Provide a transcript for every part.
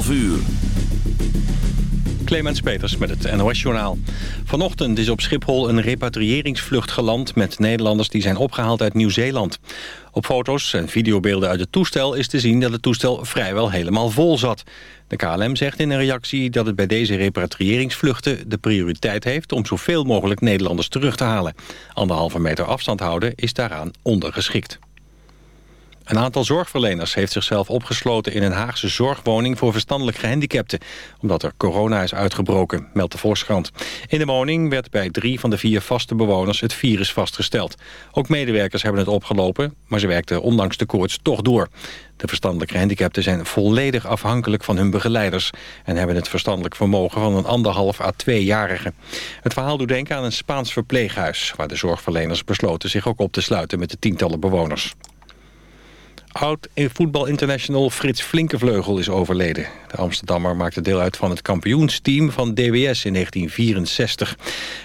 11 uur. Clemens Peters met het NOS-journaal. Vanochtend is op Schiphol een repatriëringsvlucht geland... met Nederlanders die zijn opgehaald uit Nieuw-Zeeland. Op foto's en videobeelden uit het toestel is te zien... dat het toestel vrijwel helemaal vol zat. De KLM zegt in een reactie dat het bij deze repatriëringsvluchten... de prioriteit heeft om zoveel mogelijk Nederlanders terug te halen. Anderhalve meter afstand houden is daaraan ondergeschikt. Een aantal zorgverleners heeft zichzelf opgesloten in een Haagse zorgwoning voor verstandelijk gehandicapten, omdat er corona is uitgebroken, meldt de Volkskrant. In de woning werd bij drie van de vier vaste bewoners het virus vastgesteld. Ook medewerkers hebben het opgelopen, maar ze werkten ondanks de koorts toch door. De verstandelijk gehandicapten zijn volledig afhankelijk van hun begeleiders... en hebben het verstandelijk vermogen van een anderhalf à tweejarige. Het verhaal doet denken aan een Spaans verpleeghuis... waar de zorgverleners besloten zich ook op te sluiten met de tientallen bewoners. Oud-voetbal-international Frits Flinkevleugel is overleden. De Amsterdammer maakte deel uit van het kampioensteam van DWS in 1964.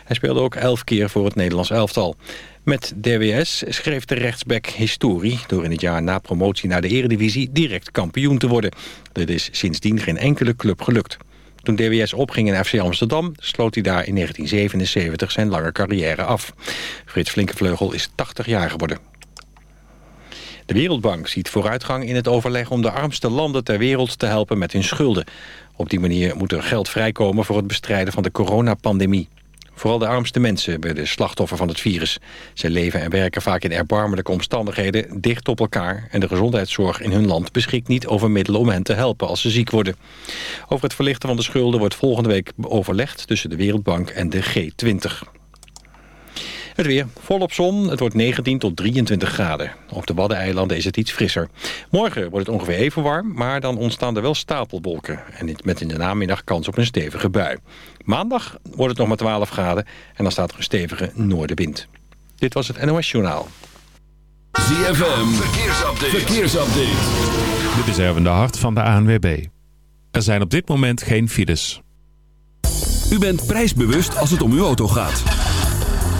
Hij speelde ook elf keer voor het Nederlands elftal. Met DWS schreef de rechtsback historie... door in het jaar na promotie naar de eredivisie direct kampioen te worden. Dit is sindsdien geen enkele club gelukt. Toen DWS opging in FC Amsterdam sloot hij daar in 1977 zijn lange carrière af. Frits Flinkevleugel is 80 jaar geworden. De Wereldbank ziet vooruitgang in het overleg om de armste landen ter wereld te helpen met hun schulden. Op die manier moet er geld vrijkomen voor het bestrijden van de coronapandemie. Vooral de armste mensen werden slachtoffer van het virus. Ze leven en werken vaak in erbarmelijke omstandigheden, dicht op elkaar... en de gezondheidszorg in hun land beschikt niet over middelen om hen te helpen als ze ziek worden. Over het verlichten van de schulden wordt volgende week overlegd tussen de Wereldbank en de G20. Het weer volop zon. Het wordt 19 tot 23 graden. Op de Waddeneilanden is het iets frisser. Morgen wordt het ongeveer even warm, maar dan ontstaan er wel stapelwolken. En met in de namiddag kans op een stevige bui. Maandag wordt het nog maar 12 graden en dan staat er een stevige noordenwind. Dit was het NOS Journaal. ZFM, verkeersupdate. verkeersupdate. Dit is Erwin de Hart van de ANWB. Er zijn op dit moment geen files. U bent prijsbewust als het om uw auto gaat.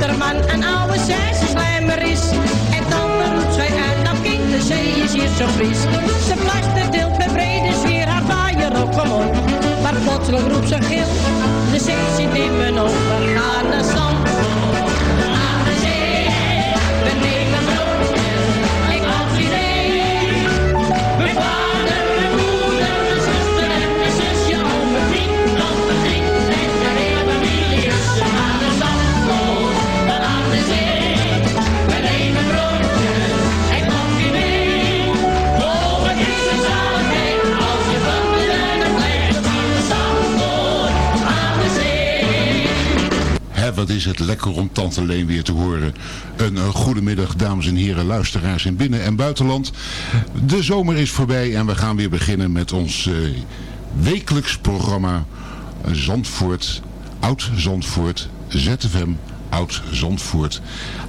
En een oude zijslijmer is. En dan roept zij uit, dat kind, de zee is hier zo fris. Ze plaster deelt met brede sfeer haar vaaier op, kom op. Maar plotseling roept ze gil, de zee zit in mijn ogen, gaan naar zand. Is het lekker om Tante Leen weer te horen. Een uh, goedemiddag, dames en heren, luisteraars in binnen- en buitenland. De zomer is voorbij en we gaan weer beginnen met ons eh, wekelijks programma eh, Zandvoort, Oud Zandvoort, ZFM, Oud Zandvoort.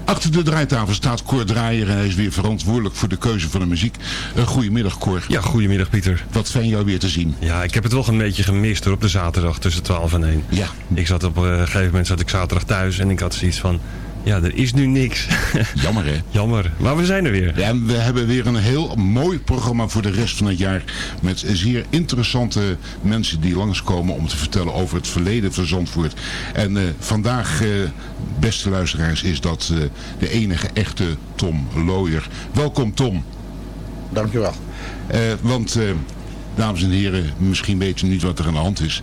Achter de draaitafel staat Cor Draaier en hij is weer verantwoordelijk voor de keuze van de muziek. Uh, goedemiddag Cor. Ja, goedemiddag Pieter. Wat fijn jou weer te zien. Ja, ik heb het wel een beetje gemist hoor, op de zaterdag tussen 12 en 1. Ja. Ik zat op eh, een gegeven moment zat ik zaterdag thuis en ik had zoiets van... Ja, er is nu niks. Jammer hè? Jammer. Maar we zijn er weer. Ja, en we hebben weer een heel mooi programma voor de rest van het jaar. Met zeer interessante mensen die langskomen om te vertellen over het verleden van Zandvoort. En uh, vandaag, uh, beste luisteraars, is dat uh, de enige echte Tom Looyer. Welkom Tom. Dankjewel. want... Dames en heren, misschien weten niet wat er aan de hand is.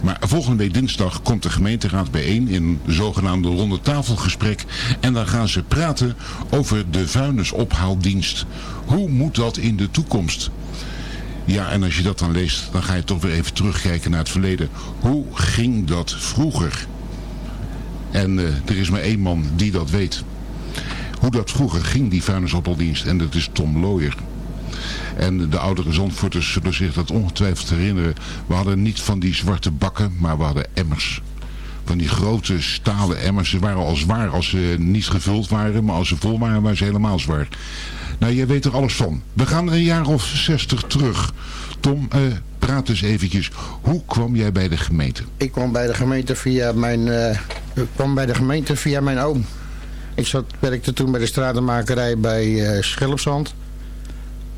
Maar volgende week dinsdag komt de gemeenteraad bijeen in een zogenaamde ronde tafelgesprek. En dan gaan ze praten over de vuilnisophaaldienst. Hoe moet dat in de toekomst? Ja, en als je dat dan leest, dan ga je toch weer even terugkijken naar het verleden. Hoe ging dat vroeger? En uh, er is maar één man die dat weet. Hoe dat vroeger ging, die vuilnisophaaldienst. En dat is Tom Looyer. En de oudere Zandvoorters zullen zich dat ongetwijfeld herinneren. We hadden niet van die zwarte bakken, maar we hadden emmers. Van die grote stalen emmers. Ze waren al zwaar als ze niet gevuld waren, maar als ze vol waren, waren ze helemaal zwaar. Nou, jij weet er alles van. We gaan een jaar of zestig terug. Tom, uh, praat eens eventjes. Hoe kwam jij bij de gemeente? Ik kwam bij de gemeente via mijn, uh, ik kwam bij de gemeente via mijn oom. Ik zat, werkte toen bij de stratenmakerij bij uh.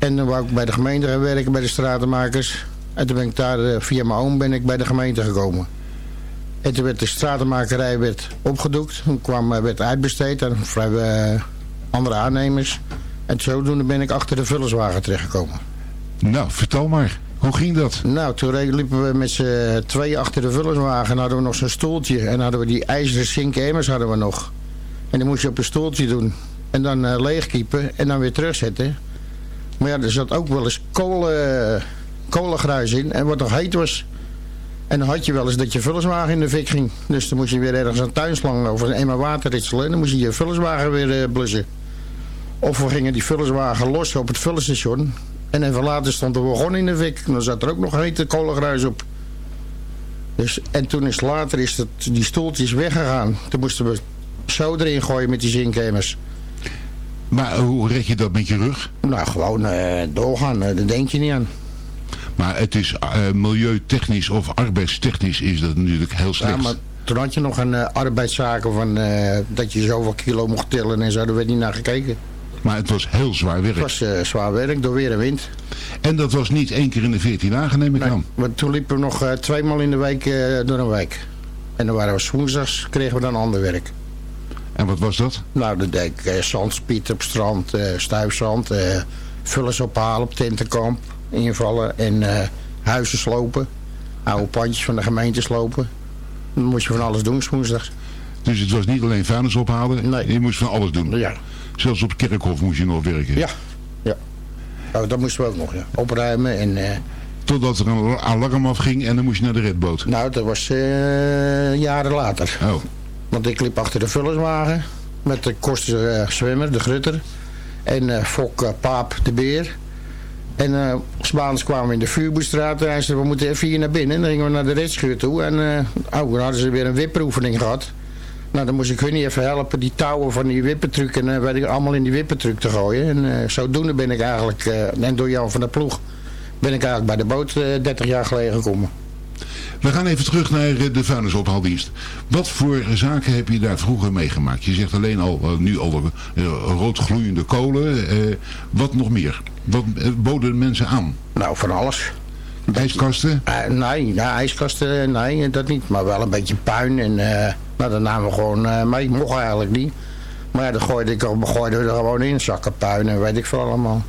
En dan wou ik bij de gemeente gaan werken, bij de stratenmakers. En toen ben ik daar, uh, via mijn oom, ben ik bij de gemeente gekomen. En toen werd de stratenmakerij werd opgedoekt. Toen kwam, uh, werd uitbesteed aan vrij, uh, andere aannemers. En zodoende ben ik achter de vullerswagen terechtgekomen. Nou, vertel maar. Hoe ging dat? Nou, toen liepen we met z'n twee achter de vullerswagen. En hadden we nog zo'n stoeltje. En hadden we die ijzeren zinken emmers hadden we nog. En die moest je op een stoeltje doen. En dan uh, leegkiepen en dan weer terugzetten. Maar ja, er zat ook wel eens kolen, kolengruis in. En wat nog heet was. En dan had je wel eens dat je vullerswagen in de fik ging. Dus dan moest je weer ergens een tuinslang over een emmer water ritselen. En dan moest je je vullerswagen weer uh, blussen. Of we gingen die vullerswagen los op het vullenstation. En even later stond de wagon in de fik. En dan zat er ook nog hete kolengruis op. Dus, en toen is later is dat, die stoeltjes weggegaan. Toen moesten we zo erin gooien met die zinkemmers. Maar hoe red je dat met je rug? Nou, gewoon uh, doorgaan. Uh, daar denk je niet aan. Maar het is milieutechnisch of arbeidstechnisch is dat natuurlijk heel slecht. Ja, maar toen had je nog een arbeidszaken van dat je zoveel kilo mocht tillen en zo. Daar werd niet naar gekeken. Maar het was heel zwaar werk. Het was zwaar werk, door weer en wind. En dat was niet één keer in de veertien dagen, neem ik nee, aan. Maar toen liepen we nog tweemaal in de week door een week. En dan waren we woensdags, kregen we dan ander werk. En wat was dat? Nou, de dek, eh, zandspiet op strand, eh, stuifzand, eh, vullers ophalen op tentenkamp, invallen en huizen slopen. Oude pandjes van de gemeente slopen. Dan moest je van alles doen, woensdags. Dus het was niet alleen vuilnis ophalen, nee. je moest van alles doen? Ja. Zelfs op het kerkhof moest je nog werken? Ja, ja. Nou, dat moesten we ook nog, ja. Opruimen en... Uh... Totdat er een alarm afging en dan moest je naar de redboot? Nou, dat was uh, jaren later. Oh. Want ik liep achter de vullerswagen met de koster uh, zwemmer, de grutter. En uh, Fok uh, Paap, de beer. En uh, Spaans kwamen we in de Vuurboestraat en hij zei, we moeten even hier naar binnen. En dan gingen we naar de redschuur toe en uh, dan hadden ze weer een wipperoefening gehad. Nou, dan moest ik hun niet even helpen die touwen van die wippertruc en uh, allemaal in die wippertruc te gooien. En uh, zodoende ben ik eigenlijk, en door Jan van der Ploeg, ben ik eigenlijk bij de boot uh, 30 jaar geleden gekomen. We gaan even terug naar eh, de vuilnisophaaldienst. Wat voor zaken heb je daar vroeger meegemaakt? Je zegt alleen al, eh, nu al uh, roodgloeiende kolen. Uh, wat nog meer? Wat boden de mensen aan? Nou, van alles. IJskasten? nee, ijskasten, nee, dat niet. Maar wel een beetje puin. En nou, dat namen we gewoon mee. Mocht eigenlijk niet. Maar ja, dat gooide, ik, gooide we er gewoon in. Zakken puin en weet ik veel allemaal.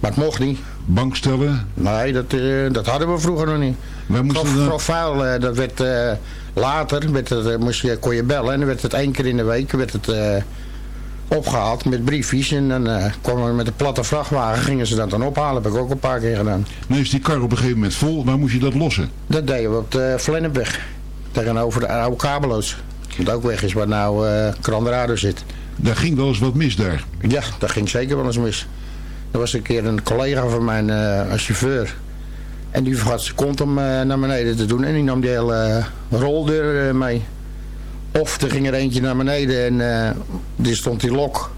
Maar het mocht niet. Bankstellen? Nee, dat, uh, dat hadden we vroeger nog niet. Waar moesten Profiel, uh, dat werd uh, later, werd het, moest je, kon je bellen en dan werd het één keer in de week werd het, opgehaald met briefjes. En dan kwamen we met een platte vrachtwagen, gingen ze dat dan ophalen. heb ik ook een paar keer gedaan. Nu is die kar op een gegeven moment vol, waar moest je dat lossen? Dat deden we op de Vlennepweg, tegenover de oude kabeloos. Wat ook weg is waar nou uh, zit. Daar ging wel eens wat mis daar? Ja, daar ging zeker wel eens mis. Er was een keer een collega van mijn uh, chauffeur. En die vergat zijn kont om uh, naar beneden te doen. En die nam die hele uh, roldeur mee. Of er ging er eentje naar beneden en die stond die lok.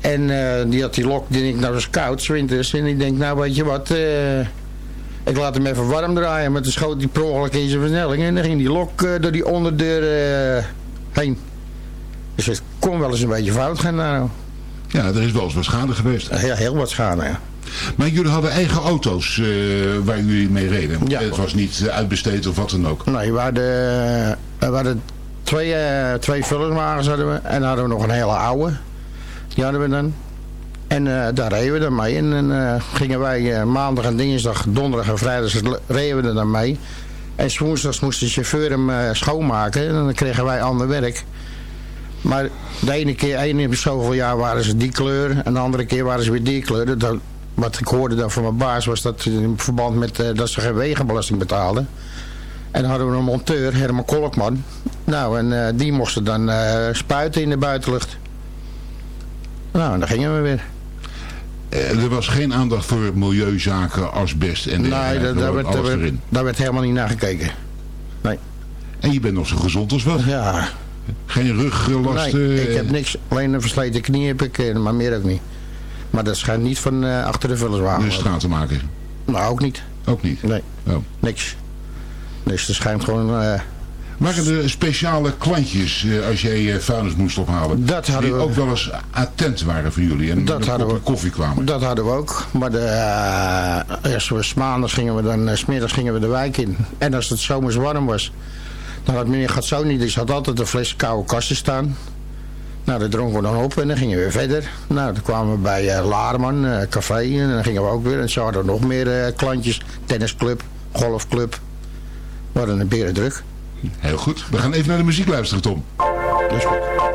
En die had die lok, die denk nou was koud, winters. En ik denk nou weet je wat, ik laat hem even warm draaien. Maar toen schoot die per ongeluk in zijn versnelling. En dan ging die lok door die onderdeur heen. Dus het kon wel eens een beetje fout gaan nou. Ja, er is wel eens wat schade geweest. Ja, heel wat schade, ja. Maar jullie hadden eigen auto's uh, waar jullie mee reden? Ja. Het was niet uitbesteed of wat dan ook? Nee, we hadden, we hadden twee, uh, twee vullerswagens hadden we. En dan hadden we nog een hele oude. Die hadden we dan. En uh, daar reden we dan mee. En dan gingen wij maandag en dinsdag, donderdag en vrijdag reden we er dan mee. En woensdags moest de chauffeur hem schoonmaken. En dan kregen wij ander werk. Maar de ene keer, ene zoveel jaar waren ze die kleur. En de andere keer waren ze weer die kleur. Dat, wat ik hoorde dan van mijn baas was dat in verband met uh, dat ze geen wegenbelasting betaalden. En dan hadden we een monteur, Herman Kolkman. Nou, en uh, die moesten dan uh, spuiten in de buitenlucht. Nou, en dan gingen we weer. er was geen aandacht voor milieuzaken, asbest en. Nee, daar, werd, daar, werd, daar werd helemaal niet naar gekeken. Nee. En je bent nog zo gezond als wat? Ja, geen ruglasten? Nee, ik heb niks. Alleen een versleten knie heb ik, eh, maar meer ook niet. Maar dat schijnt niet van uh, achter de vullerswagen. De straat te maken? Nou, ook niet. Ook niet? Nee, oh. niks. Dus er schijnt gewoon... Uh, Waren er speciale klantjes uh, als jij vuilnis moest ophalen? Dat hadden die we. ook wel eens attent waren voor jullie en dat hadden we, koffie kwamen? Dat hadden we ook. Maar de, eerst we maandags gingen we dan, smiddags gingen we de wijk in. En als het zomers warm was, dan had meneer Gatsoni, die had altijd een fles koude kassen staan. Nou, dat dronken we dan op en dan gingen we weer verder. Nou, dan kwamen we bij uh, Laarman, uh, café, en dan gingen we ook weer. En zo hadden we nog meer uh, klantjes. Tennisclub, golfclub. We hadden een beren druk. Heel goed. We gaan even naar de muziek luisteren, Tom. Dat is goed.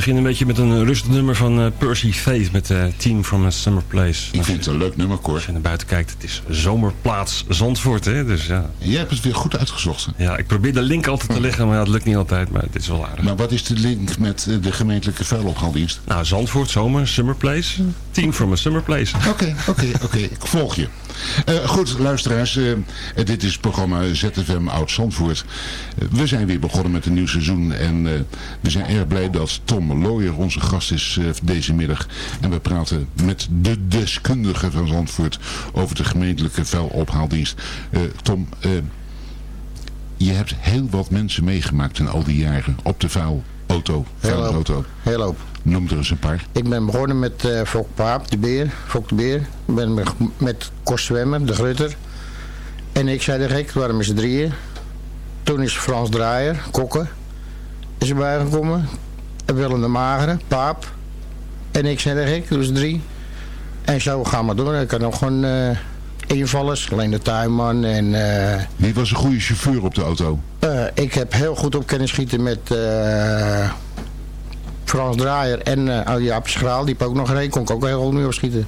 Beginnen een beetje met een rustig nummer van uh, Percy Faith met uh, Team from a Summer Place. Ik vind het een leuk nummer, Cor. Als je naar buiten kijkt, het is zomerplaats Zandvoort, hè? Dus, ja. Jij hebt het weer goed uitgezocht. Ja, ik probeer de link altijd te leggen, maar dat lukt niet altijd. Maar dit is wel aardig. Maar wat is de link met de gemeentelijke vuilophaaldienst? Nou, Zandvoort, zomer, Summer Place. Team from a Summer Place. Oké, oké, oké. Ik volg je. Uh, goed, luisteraars. Uh, dit is het programma ZFM Oud Zandvoort. Uh, we zijn weer begonnen met een nieuw seizoen. En we zijn erg blij dat Tom Looyer onze gast is deze middag. En we praten met de deskundige van Zandvoort over de gemeentelijke vuilophaaldienst. Tom, je hebt heel wat mensen meegemaakt in al die jaren op de vuilauto. Vuilauto. Heel hoop. Noem er eens een paar. Ik ben begonnen met uh, Fok Paap, de beer. Fok de beer. Ik ben met Kos Zwemmer, de grutter. En ik zei de gek, waren met z'n drieën. Toen is Frans Draaier, kokken, is erbij gekomen. En Willem de Magere, Paap. En ik de gek, dus drie. En zo gaan we door. Ik had nog gewoon uh, invallers, alleen de tuinman en... Uh, Wie was een goede chauffeur op de auto? Uh, ik heb heel goed op kennis schieten met... Frans Draaier en uh, Jaap Schraal, die heb ook nog gereden. Kon ik ook heel goed mee opschieten.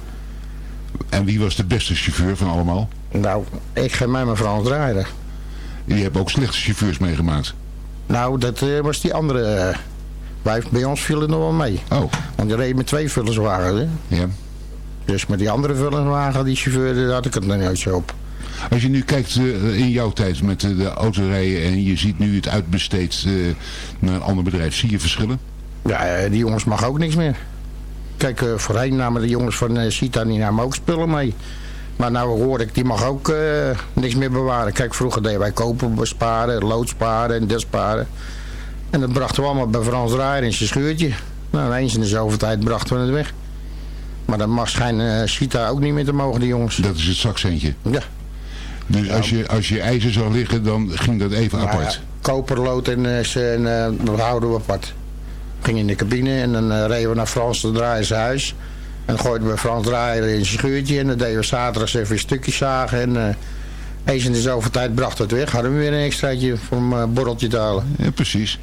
En wie was de beste chauffeur van allemaal? Nou, ik geef mij maar Frans Draaier. Je hebt ook slechte chauffeurs meegemaakt? Nou, dat was die andere. Wij, bij ons viel het nog wel mee. Oh. Want die reed met twee vullerswagens. Hè? Ja. Dus met die andere vullerswagen, die chauffeur, daar had ik het nog nooit zo op. Als je nu kijkt uh, in jouw tijd met de autorijden en je ziet nu het uitbesteed naar een ander bedrijf, zie je verschillen? Ja, eh, die jongens mag ook niks meer. Kijk, voorheen namen de jongens van Sita niet namen ook spullen mee. Maar nou hoor ik, die mag ook niks meer bewaren. Kijk, vroeger deden wij kopen besparen, loodsparen en desparen. En dat brachten we allemaal bij Frans Draaier in zijn schuurtje. Nou, eens in de zoveel tijd brachten we het weg. Maar dat mag schijnen Sita ook niet meer te mogen, die jongens. Dat is het zakcentje? Ja. Dus als, je, als je ijzer zou liggen, dan ging dat even nou, apart? Ja, koperlood en, en dat houden we apart ging in de cabine en dan uh, reden we naar Frans de Draaier zijn huis. En dan gooiden we Frans Draaier in zijn schuurtje. En dan deden we zaterdag even een stukje zagen. En uh, eens in de zoveel tijd bracht het weg. Hadden we weer een extraatje voor een uh, borreltje te halen. Ja, precies.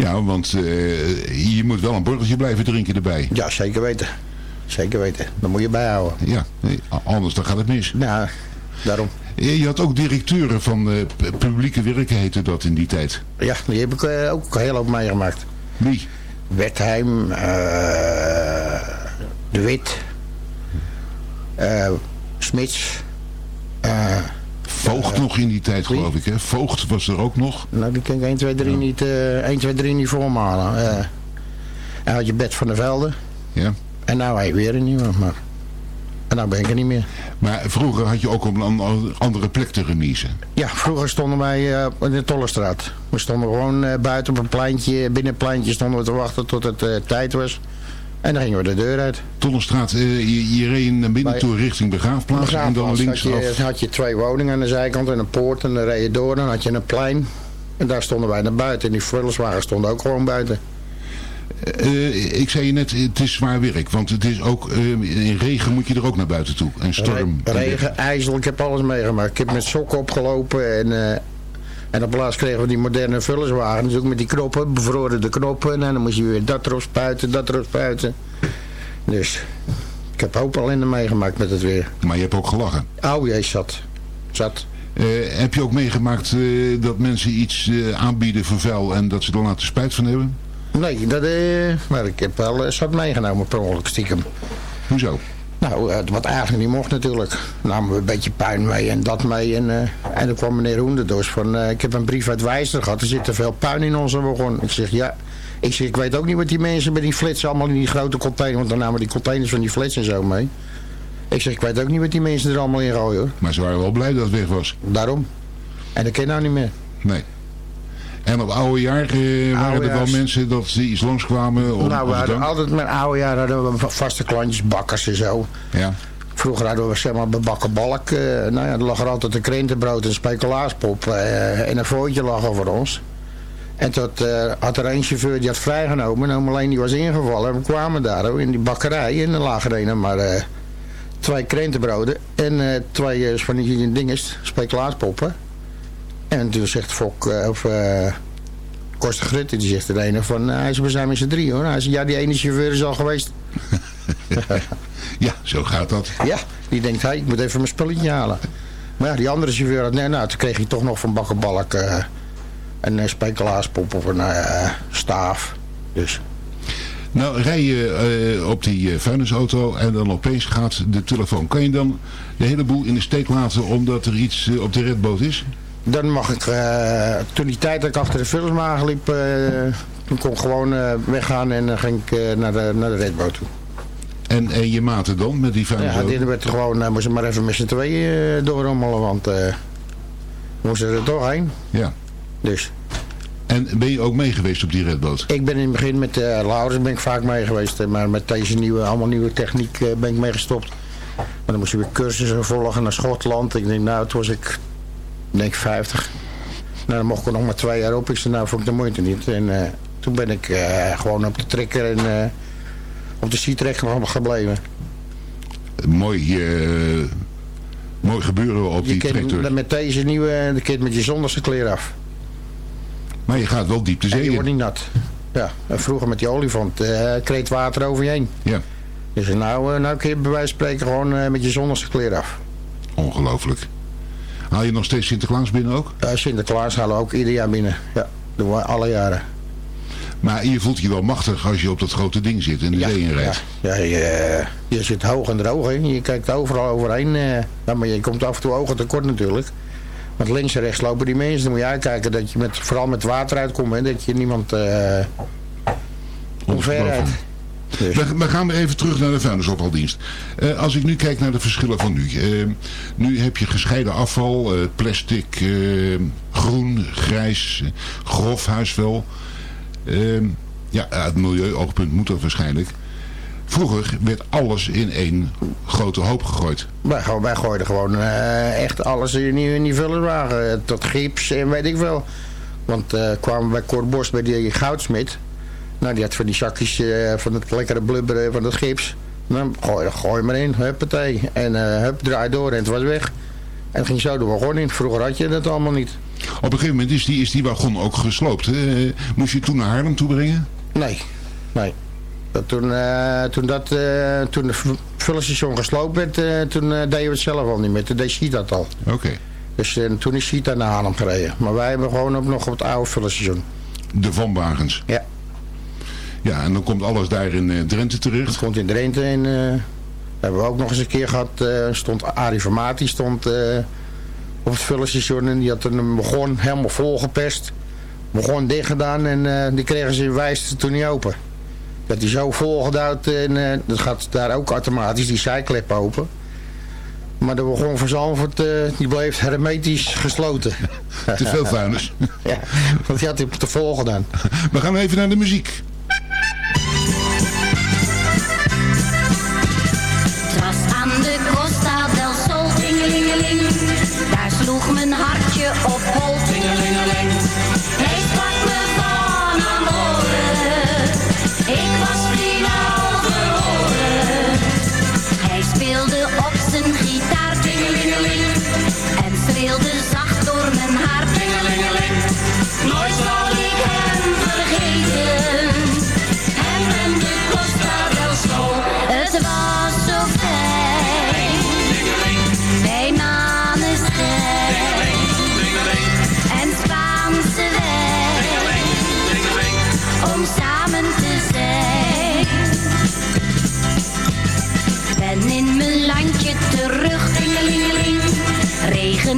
Ja, want je moet wel een borreltje blijven drinken erbij. Ja, zeker weten. Zeker weten. Dat moet je bijhouden. Ja, anders dan gaat het mis. Ja, daarom. Je had ook directeuren van publieke werken heette dat in die tijd. Ja, die heb ik ook heel hoop meegemaakt. Wie? Wertheim, uh, De Wit, uh, Smits. Voogd nog in die tijd, geloof ik, hè? Voogd was er ook nog. Nou, die kan ik 1, 2, 3 ja. niet, 1, 2, 3 niet voormalen. en had je Bed van der Velde. Ja. En nou hij weer een nieuwe, maar... En nou ben ik er niet meer. Maar vroeger had je ook op een andere plek te remise. Ja, vroeger stonden wij uh, in de Tollestraat. We stonden gewoon uh, buiten op een pleintje, binnen een pleintje stonden we te wachten tot het uh, tijd was. En dan gingen we de deur uit. Tollestraat, je, je reed naar binnen toe richting Begraafplaats, begraafplaats en dan links had je, had je twee woningen aan de zijkant en een poort en dan reed je door. Dan had je een plein en daar stonden wij naar buiten. En die vullerswagen stonden ook gewoon buiten. Uh, ik zei je net, het is zwaar werk. Want het is ook, uh, in regen moet je er ook naar buiten toe. En storm. Re regen, ijzel, ik heb alles meegemaakt. Ik heb met sokken opgelopen en... En op laatst kregen we die moderne vullerswagen. Dus ook met die knoppen, bevroren de knoppen. En dan moest je weer dat erop spuiten, dat erop spuiten. Dus ik heb hoop al in meegemaakt met het weer. Maar je hebt ook gelachen? Oh jee, zat. Zat. Uh, heb je ook meegemaakt uh, dat mensen iets uh, aanbieden voor vuil en dat ze er later spijt van hebben? Nee, dat, maar ik heb wel zat meegenomen per ongeluk stiekem. Hoezo? Nou, uh, wat eigenlijk niet mocht natuurlijk. Namen we een beetje puin mee en dat mee. En, en dan kwam meneer Hoenderdos van... ik heb een brief uit Wijster gehad. Er zit te veel puin in onze wagon. Ik zeg, ja... Ik zeg, ik weet ook niet wat die mensen met die flitsen allemaal in die grote container... Want dan namen die containers van die flits en zo mee. Ik zeg, ik weet ook niet wat die mensen er allemaal in gooien hoor. Maar ze waren wel blij dat het weg was. Daarom. En dat ken je nou niet meer. Nee. En op oude jaar eh, waren er wel mensen dat ze iets langskwamen? Om, nou, we hadden altijd met oude jaar hadden we vaste klantjes, bakkers en zo. Ja. Vroeger hadden we zeg maar bebakken balk. Uh, nou ja, er lag er altijd een krentenbrood en speculaaspop uh, en een voortje lag over ons. En tot uh, had er een chauffeur die had vrijgenomen. En alleen die was ingevallen. En we kwamen daar in die bakkerij. En er lagen er maar uh, twee krentenbroden. En twee van die dinges, speculaarspoppen. En toen zegt Fok, of Koster Grutte, die zegt de ene van, hij is we zijn met z'n drie hoor. Hij zegt, ja, die ene chauffeur is al geweest. ja, zo gaat dat. Ja, die denkt, hey, ik moet even mijn spelletje halen. Maar ja, die andere chauffeur had, nee, nou, toen kreeg hij toch nog van bakkenbalk uh, een uh, of een uh, staaf. Dus. Nou, rij je uh, op die uh, vuilnisauto en dan opeens gaat de telefoon. Kan je dan de hele boel in de steek laten omdat er iets uh, op de redboot is? Dan mag ik, toen die tijd dat ik achter de vuilniswagen liep, toen kon ik gewoon weggaan en dan ging ik naar, de, naar de redboot toe. En, en je maten dan met die vuilnisauto? Ja, dit werd gewoon, uh, moesten maar even met z'n tweeën uh, doorrommelen, want uh, we moesten er toch heen. Ja. Dus. En ben je ook mee geweest op die redboot? Ik ben in het begin met uh, Laurens ben ik vaak mee geweest, maar met deze nieuwe, allemaal nieuwe techniek ben ik mee gestopt. Maar dan moest je weer cursussen volgen naar Schotland. Ik denk, nou, toen was ik, denk 50. Nou, dan mocht ik nog maar twee jaar op. Ik zei, nou, vond ik de moeite niet. En toen ben ik gewoon op de trekker en op de Seatrack gebleven. Mooi, mooi gebeuren op je die tractor. Met deze nieuwe, de kind met je zonderse kleren af. Maar je gaat wel diep de zee en je wordt niet nat. Ja, en vroeger met die olifant kreet water over je heen. Ja. Dus nou, nou kun je bij wijze van spreken gewoon met je zonderse kleren af. Ongelooflijk. Haal je nog steeds Sinterklaas binnen ook? Ja, Sinterklaas halen we ook ieder jaar binnen. Ja, doen we alle jaren. Maar je voelt je wel machtig als je op dat grote ding zit en de ja, zee rijdt. Ja, ja je, je, zit hoog en droog. Hè. Je kijkt overal overheen. Uh, maar je komt af en toe ogen tekort natuurlijk. Want links en rechts lopen die mensen. Dan moet je uitkijken dat je met, vooral met water uitkomt. Hè, dat je niemand uh, omverrijdt. We, we, gaan weer even terug naar de vuilnisophaaldienst. Uh, als ik nu kijk naar de verschillen van nu. Uh, nu heb je gescheiden afval, uh, plastic, groen, grijs, grof huisvuil. Ja, uit milieuoogpunt moet dat waarschijnlijk. Vroeger werd alles in één grote hoop gegooid. Wij, wij gooiden gewoon uh, echt alles in in die vullerwagen. Tot gips en weet ik wel. Want uh, kwamen bij Kort Bos bij die goudsmit. Nou, die had van die zakjes uh, van het lekkere blubberen van het gips. Nou, gooi, gooi maar in, huppatee. En hup, draai door en het was weg. En het ging zo de wagon in. Vroeger had je dat allemaal niet. Op een gegeven moment is die, is die wagon ook gesloopt. Moest je toen naar Haarlem toe brengen? Nee, nee. Dat toen, uh, toen, dat, uh, toen de vullenstation gesloopt werd, toen deden we het zelf al niet meer. Toen deed Sheet dat al. Oké. Okay. Dus toen is Sheet naar Haarlem gereden. Maar wij hebben gewoon ook nog op het oude vullenstation. De vanwagens? Ja. Ja, en dan komt alles daar in Drenthe terecht? Dat komt in Drenthe en hebben we ook nog eens een keer gehad. stond Arie Vermaat, stond op het vullenstation. En die had een begon helemaal volgepest. Begon dicht gedaan en die kregen ze in wijs toen niet open. Dat die zo volgedouwd en dat gaat daar ook automatisch, die zijklep open. Maar de begon van Zalvoort, uh, die bleef hermetisch gesloten. Te veel vuilnis. ja, want die had hij te vol gedaan. We gaan even naar de muziek.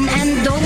Regen en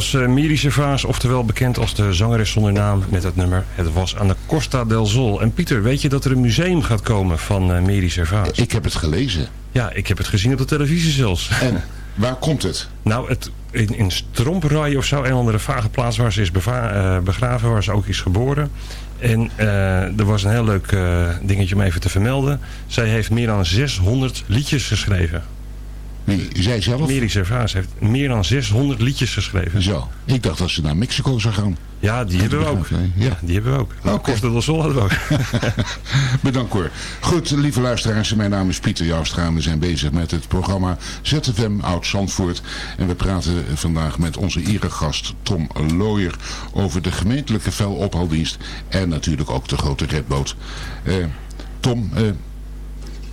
was uh, Miri Servaas, oftewel bekend als de zangeres zonder naam met het nummer Het was aan de Costa del Sol. En Pieter, weet je dat er een museum gaat komen van uh, Miri Servaas? Ik heb het gelezen. Ja, ik heb het gezien op de televisie zelfs. En waar komt het? Nou, het, in, in Stromperij of zo, een andere vage plaats waar ze is uh, begraven, waar ze ook is geboren. En er was een heel leuk dingetje om even te vermelden. Zij heeft meer dan 600 liedjes geschreven. Wie, zij zelf? Mary Servaas heeft meer dan 600 liedjes geschreven. Zo. Ik dacht dat ze naar Mexico zou gaan. Ja, die hebben we ook. Ja. die hebben we ook. Okay. Costa del Sol hadden we ook. Bedankt hoor. Goed, lieve luisteraars. Mijn naam is Pieter Joustra. We zijn bezig met het programma ZFM Oud Zandvoort. En we praten vandaag met onze gast Tom Looyer over de gemeentelijke vuilophaaldienst. En natuurlijk ook de grote redboot. Uh, Tom, uh,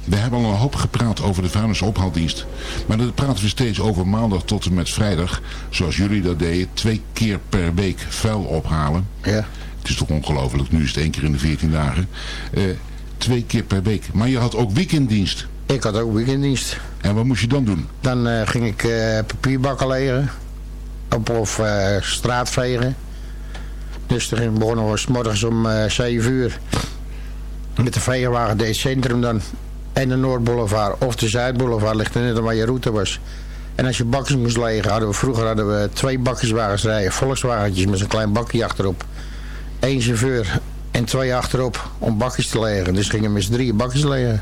we hebben al een hoop gepraat over de vuilnisophaaldienst. Maar dan praten we steeds over maandag tot en met vrijdag. Zoals jullie dat deden. Twee keer per week vuil ophalen. Ja. Het is toch ongelooflijk. Nu is het één keer in de veertien dagen. Uh, twee keer per week. Maar je had ook weekenddienst. Ik had ook weekenddienst. En wat moest je dan doen? Dan uh, ging ik uh, papierbakken legen. Op of straat vegen. Dus toen begonnen we s morgens om 7 uur. Met de vegenwagen deed het centrum dan en de Noordboulevard of de Zuidboulevard ligt er net aan waar je route was. En als je bakjes moest legen, hadden we vroeger hadden we twee bakjeswagens rijden. Volkswagentjes met zo'n klein bakje achterop. Eén chauffeur en twee achterop om bakjes te legen. Dus gingen we met z'n drieën bakjes legen.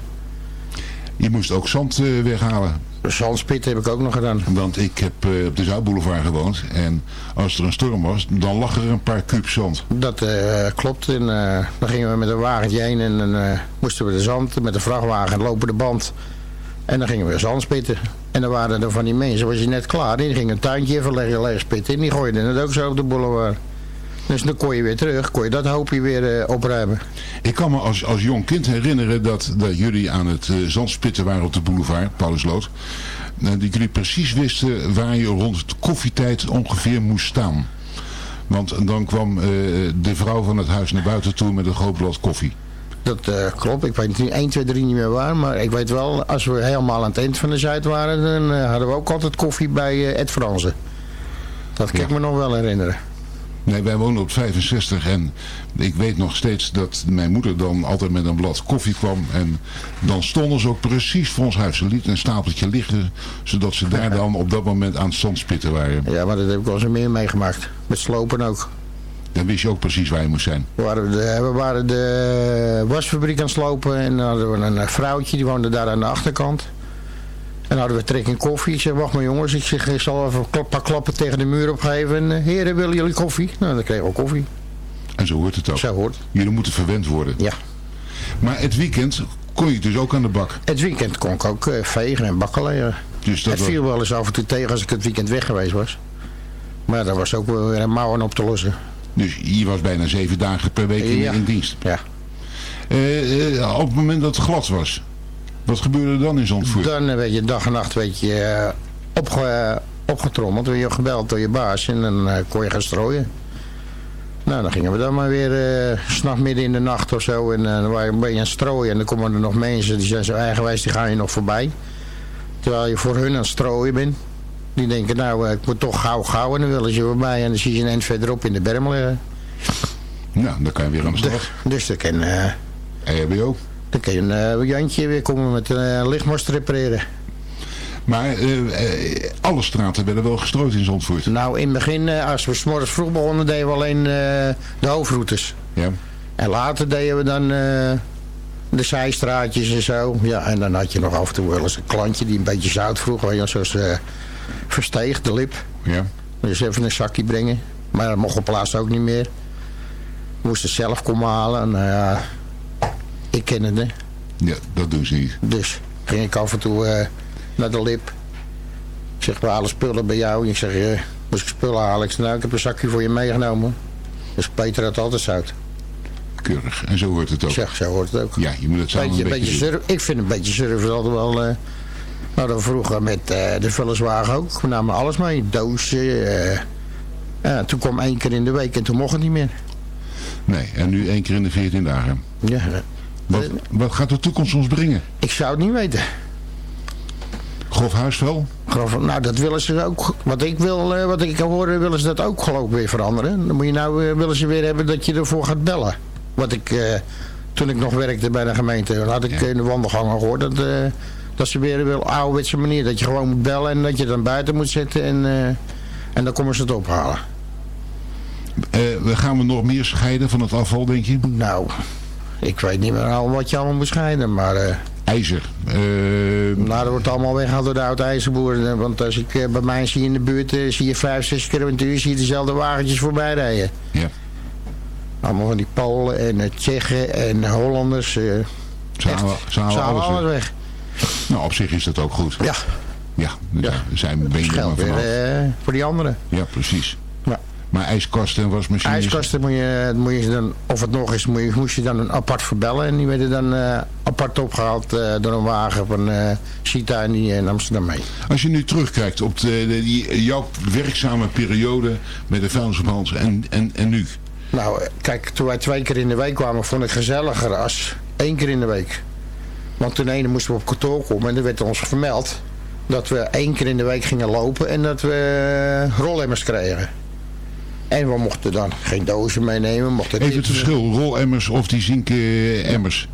Je moest ook zand uh, weghalen. Zandspit heb ik ook nog gedaan. Want ik heb uh, op de Zuidboulevard gewoond. En als er een storm was, dan lag er een paar kuub zand. Dat uh, klopt. En dan gingen we met een wagentje heen. En dan moesten we de zand met de vrachtwagen lopen de band. En dan gingen we zand spitten. En dan waren er van die mensen, was je net klaar. Die gingen een tuintje even leggen, leeg spitten. En die gooiden het ook zo op de boulevard. Dus dan kon je weer terug, kon je dat hoopje weer uh, opruimen. Ik kan me als, als jong kind herinneren dat, dat jullie aan het uh, zandspitten waren op de boulevard, Paulusloot. Uh, dat jullie precies wisten waar je rond de koffietijd ongeveer moest staan. Want dan kwam de vrouw van het huis naar buiten toe met een groot blad koffie. Dat uh, klopt. Ik weet niet 1, 2, 3 niet meer waar. Maar ik weet wel, als we helemaal aan het eind van de Zuid waren... dan uh, hadden we ook altijd koffie bij uh, Ed Fransen. Dat kan ja. ik me nog wel herinneren. Nee, wij wonen op 65 en ik weet nog steeds dat mijn moeder dan altijd met een blad koffie kwam. En dan stonden ze ook precies voor ons huis. Ze lieten een stapeltje liggen, zodat ze daar dan op dat moment aan het zandspitten waren. Ja, maar dat heb ik wel eens meer meegemaakt. Met slopen ook. Dan wist je ook precies waar je moest zijn. We waren de, we waren de wasfabriek aan het slopen en dan hadden we een vrouwtje, die woonde daar aan de achterkant. En hadden we trek in koffie. Ik zeg, wacht maar jongens, ik, zeg, ik zal even een paar klappen tegen de muur opgeven. En, uh, heren, willen jullie koffie? Nou, dan kregen we koffie. En zo hoort het ook. Zo hoort Jullie moeten verwend worden. Ja. Maar het weekend kon je dus ook aan de bak? Het weekend kon ik ook uh, vegen en bakken leren. Dus dat het viel wel eens af en toe tegen als ik het weekend weg geweest was. Maar daar was ook weer een mouwen op te lossen. Dus je was bijna zeven dagen per week in, ja. in dienst? Ja. Uh, op het moment dat het glad was, wat gebeurde er dan in Zandvoort? Dan werd je dag en nacht weet je, opge, opgetrommeld. werd je gebeld door je baas en dan uh, kon je gaan strooien. Nou, dan gingen we dan maar weer uh, s'nachts midden in de nacht of zo. En dan waren we een beetje aan het strooien. En dan komen er nog mensen, die zijn zo eigenwijs, die gaan je nog voorbij. Terwijl je voor hun aan het strooien bent. Die denken, nou, ik moet toch gauw gauw. En dan willen ze voorbij. En dan zie je een eind verderop in de berm liggen. Nou, dan kan je weer aan de slag. Dus, dus dan kan... EHBO. Dan kun je een uh, Jantje weer komen met een uh, lichtmast repareren. Maar uh, alle straten werden wel gestrooid in Zandvoort? Nou, in het begin, als we s morgens vroeg begonnen, deden we alleen de hoofdroutes. Ja. En later deden we dan de zijstraatjes en zo. Ja, en dan had je nog af en toe wel eens een klantje die een beetje zout vroeg. Weet je, zoals versteeg, de lip. Ja. Dus even een zakje brengen. Maar dat mocht op plaats ook niet meer. We moesten zelf komen halen. En, ik ken het, hè. Ja, dat doen ze niet. Dus ging ik af en toe uh, naar de lip. Ik zeg, we halen spullen bij jou. En ik zeg, uh, moest ik spullen halen? Ik zeg, nou, ik heb een zakje voor je meegenomen. Dus Peter had altijd zout. Keurig. En zo hoort het ook. Zeg, zo hoort het ook. Ja, je moet het samen beetje, een beetje, beetje surf, Ik vind een beetje surfen altijd wel... Uh, nou, dan vroeger met de vullerswagen ook. We namen alles mee. Dozen. Ja, toen kwam één keer in de week en toen mocht het niet meer. Nee, en nu één keer in de 14 dagen. Ja. Wat, wat gaat de toekomst ons brengen? Ik zou het niet weten. Grof huisvuil? Grof, nou, dat willen ze ook. Wat ik wil, eh, wat ik hoor, willen ze dat ook geloof ik weer veranderen. Dan moet je nou, eh, willen ze weer hebben dat je ervoor gaat bellen. Wat ik, eh, toen ik nog werkte bij de gemeente, had ik in de wandelgangen gehoord dat, eh, dat ze weer wil ouderwetse manier. Dat je gewoon moet bellen en dat je dan buiten moet zitten en, eh, en dan komen ze het ophalen. Eh, gaan we nog meer scheiden van het afval, denk je? Nou, ik weet niet meer al wat je allemaal moet scheiden, maar... eh, IJzer. eh, nou, dat wordt allemaal weggehaald door de oude ijzerboeren. Want als ik eh, bij mij zie in de buurt, eh, zie je vijf, zes keer in uur, zie je dezelfde wagentjes voorbij rijden. Ja. Allemaal van die Polen en eh, Tsjechen en Hollanders. eh, ze halen alles alles weg. Nou, op zich is dat ook goed. Ja. Ja, daar zijn ben je maar Geld weer eh, voor die anderen. Ja, precies. Maar ijskasten en wasmachines... IJskasten moet je, moet je dan, of het nog is, moet je, moest je dan een apart verbellen. En die werden dan eh, apart opgehaald eh, door een wagen van eh Sita en die in Amsterdam mee. Als je nu terugkijkt op de, de- die, jouw werkzame periode met de vuilnisband en, en, en nu. Nou, eh, kijk, toen wij twee keer in de week kwamen, vond ik gezelliger als één keer in de week. Want ten ene moesten we op kantoor komen en er werd ons vermeld dat we één keer in de week gingen lopen en dat we eh, rolemmers kregen. En we mochten dan geen dozen meenemen. Mochten Even het verschil, rolemmers of die zinken emmers.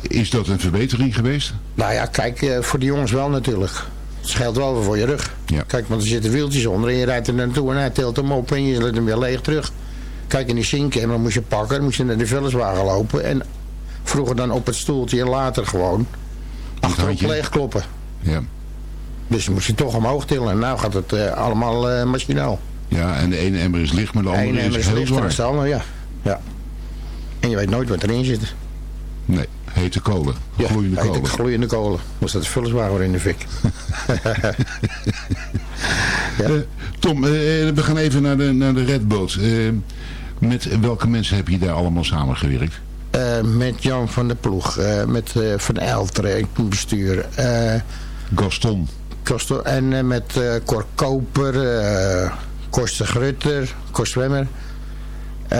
Is dat een verbetering geweest? Nou ja, kijk, eh, voor de jongens wel natuurlijk. Het scheelt wel voor je rug. Ja. Kijk, want er zitten wieltjes onder en je rijdt er naartoe en hij tilt hem op en je zet hem weer leeg terug. Kijk, in die zinken en dan moest je pakken, dan moest je naar de vullerswagen lopen en vroeger dan op het stoeltje en later gewoon achterop leeg kloppen. Ja. Dus dan moest je toch omhoog tillen en nu gaat het eh, allemaal eh machinaal. Ja, en de ene emmer is licht, maar de Eén andere is is heel lichter dan zwaar. de ander, ja. ja. En je weet nooit wat erin zit. Nee, hete kolen. Ja, gloeiende heet kolen. gloeiende kolen. Was dat de vullerswagen in de fik. Eh, Tom, eh, we gaan even naar de, naar de redboot. Eh, met welke mensen heb je daar allemaal samengewerkt? Eh, met Jan van der Ploeg, eh, met eh, Van besturen. eh, Gaston. Kosto, en eh, met eh Cor Koper, eh Koster Grutter, Cor Zwemmer. Eh,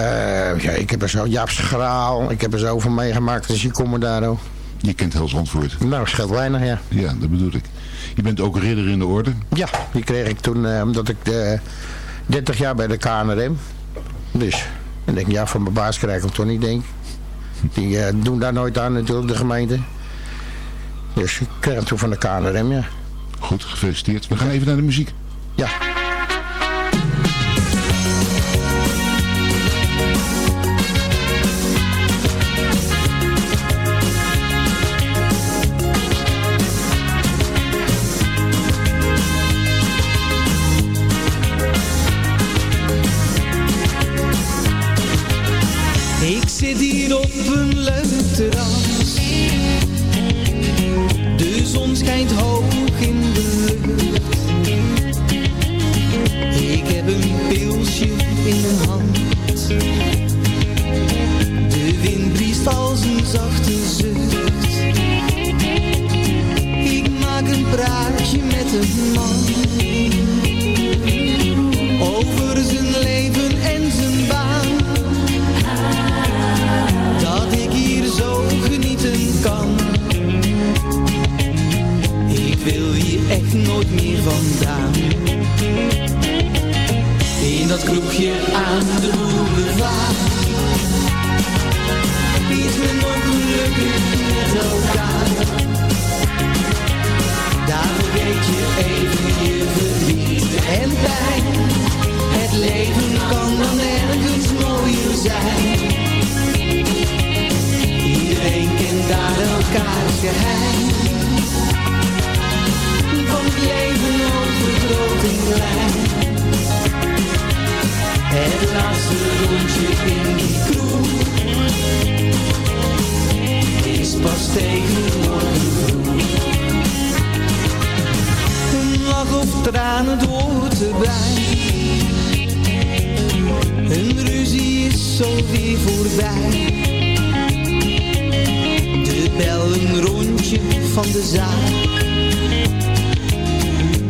ja, ik heb er zo, Jaap Schraal, ik heb er zo van meegemaakt als je Commodaro. Je kent heel antwoord. Nou, scheelt weinig, ja. Ja, dat bedoel ik. Je bent ook ridder in de orde. Ja, die kreeg ik toen, eh, omdat ik eh 30 jaar bij de KNRM. Dus, en denk ja, van mijn baas krijg ik hem toch niet, denk ik. Die doen daar nooit aan natuurlijk, de gemeente. Dus ik kreeg hem toen van de KNRM, ja. Goed, gefeliciteerd. We gaan even naar de muziek. Ja.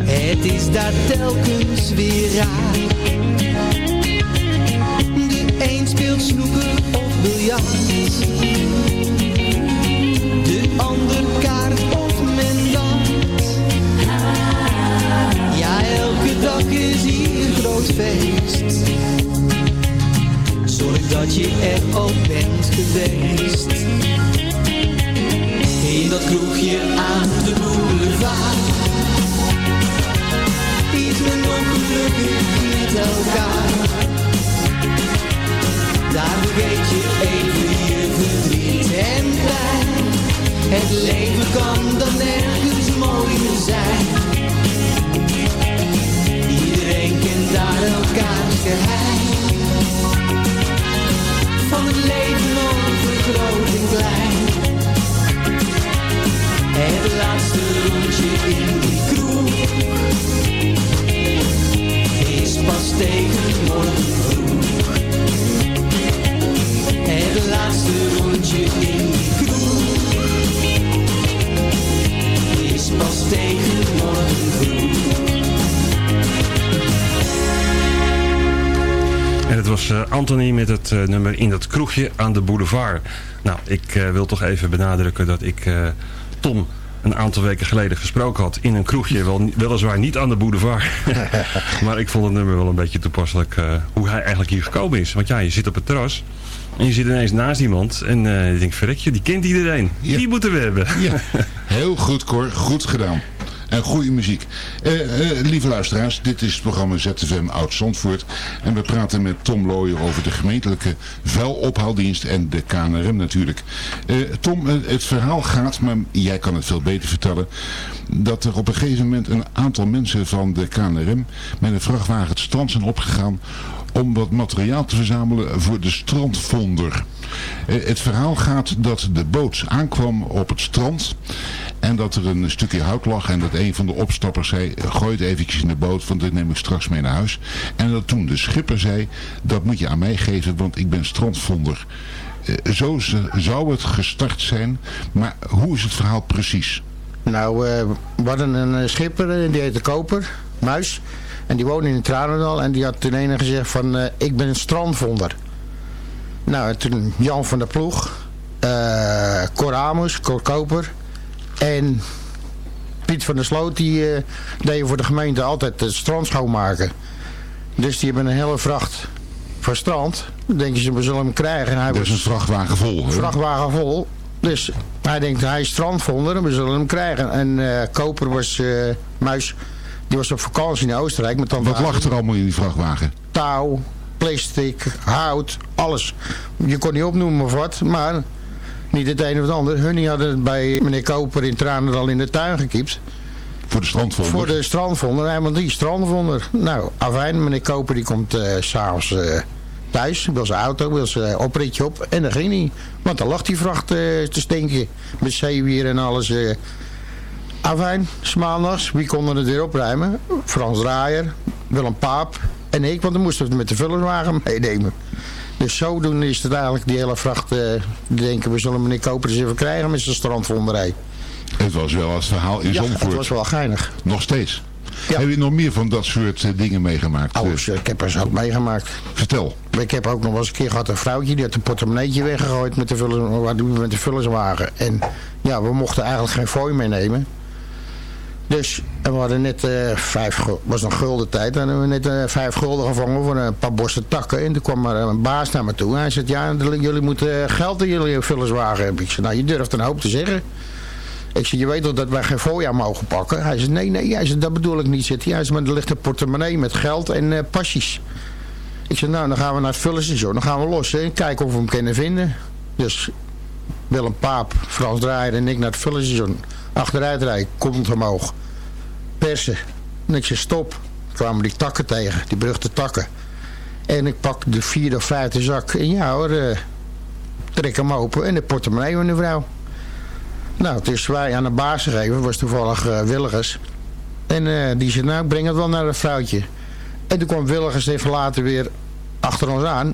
Het is daar telkens weer raar. De andere kaart op mijn dans, ja, elke dag is hier een groot feest. Zorg dat je er al bent geweest. In dat kroegje aan de Boulevard. is er nog een elkaar. Daar vergeet je even je verdriet en pijn. Het leven kan dan nergens mooier zijn. Iedereen kent daar elkaars geheim. Van het leven over groot en klein. Het laatste rondje in die kroeg is pas tegen morgen. Het laatste rondje in die kroeg is pas tegen morgen. En het was eh, Anthony met het eh, nummer In dat kroegje aan de boulevard. Nou, ik eh, wil toch even benadrukken dat ik Tom een aantal weken geleden gesproken had in een kroegje. Wel, weliswaar niet aan de boulevard. maar ik vond het nummer wel een beetje toepasselijk hoe hij eigenlijk hier gekomen is. Want ja, je zit op het terras en je zit ineens naast iemand. En eh, je denkt, verrekje, die kent iedereen. Die moeten we hebben. Ja, heel goed Cor, goed gedaan. En goede muziek. Eh, eh, lieve luisteraars, dit is het programma ZFM Oud-Zandvoort. En we praten met Tom Looyer over de gemeentelijke vuilophaaldienst en de KNRM natuurlijk. Tom, het verhaal gaat, maar jij kan het veel beter vertellen, dat er op een gegeven moment een aantal mensen van de KNRM met een vrachtwagen het strand zijn opgegaan om wat materiaal te verzamelen voor de strandvonder. Eh, Het verhaal gaat dat de boot aankwam op het strand en dat er een stukje hout lag en dat een van de opstappers zei, gooi het eventjes in de boot, want dit neem ik straks mee naar huis. En dat toen de schipper zei, dat moet je aan mij geven, want ik ben strandvonder. Eh, Zo zou het gestart zijn, maar hoe is het verhaal precies? Nou, eh, we hadden een schipper, die heette Koper, Muis. En die woonde in Tranendal en die had toen ene gezegd van, eh, ik ben een strandvonder. Nou, en toen Jan van der Ploeg, eh Cor Amos, Cor Koper en Piet van der Sloot, die eh, deden voor de gemeente altijd het strand schoonmaken. Dus die hebben een hele vracht voor strand. Dan denken ze, we zullen hem krijgen. En hij Dat is was een vrachtwagen vol. hè? vrachtwagen vol. Dus hij denkt, hij is strandvonder en we zullen hem krijgen. En Koper was, Muis, die was op vakantie in Oostenrijk. Met dan Wat lag er allemaal in die vrachtwagen? Touw, plastic, hout, alles. Je kon niet opnoemen of wat, maar niet het een of het ander. Hun hadden het bij meneer Koper in Tranendal in de tuin gekiept. Voor de strandvonder? Voor de strandvonder, helemaal die strandvonder. Nou, afijn, meneer Koper die komt eh, s'avonds eh thuis, wil zijn auto, wil zijn opritje op. En dan ging hij. Want dan lag die vracht eh, te stinken. Met zeewier en alles. Afijn, 's maandags, wie konden het weer opruimen? Frans Draaier, Willem Paap en ik, want dan moesten we het met de vullerswagen meenemen. Dus zodoende is het eigenlijk die hele vracht, eh denken we zullen meneer Koper eens even krijgen met zijn strandvonderij. Het was wel als verhaal in Ja, Zandvoort. het was wel geinig. Nog steeds. Heb je nog meer van dat soort eh, dingen meegemaakt? Alles, ik heb er zo ook meegemaakt. Vertel. Ik heb ook nog wel eens een keer gehad een vrouwtje die had een portemonneetje weggegooid met de, vullers, wat doen we met de vullerswagen. En ja, we mochten eigenlijk geen fooi meenemen. Dus en we hadden net eh vijf, was nog gulden tijd, en we net eh, vijf gulden gevangen voor een paar bossen takken. En toen kwam er een baas naar me toe. Hij zei, ja, jullie moeten geld in jullie vullerswagen hebben. Ik zei, nou, je durft een hoop te zeggen. Ik zei, je weet toch dat wij geen fooi aan mogen pakken? Hij zei, nee, nee, hij zei, dat bedoel ik niet. Zit hij? Zei, maar er ligt een portemonnee met geld en eh passies. Ik zei, nou, dan gaan we naar het. Dan gaan we los en kijken of we hem kunnen vinden. Dus Willem Paap, Frans Draaier en ik naar het. Achteruit rijden, komt omhoog. Persen. Zei, stop. kwamen die takken tegen, die beruchte takken. En ik pak de vierde of vijfde zak. En ja hoor, eh, trek hem open. En de portemonnee van de vrouw. Nou, dus wij aan de baas gegeven, was toevallig eh, Willigers. En eh, die zei, nou, breng het wel naar het vrouwtje. En toen kwam Willigers even later weer achter ons aan.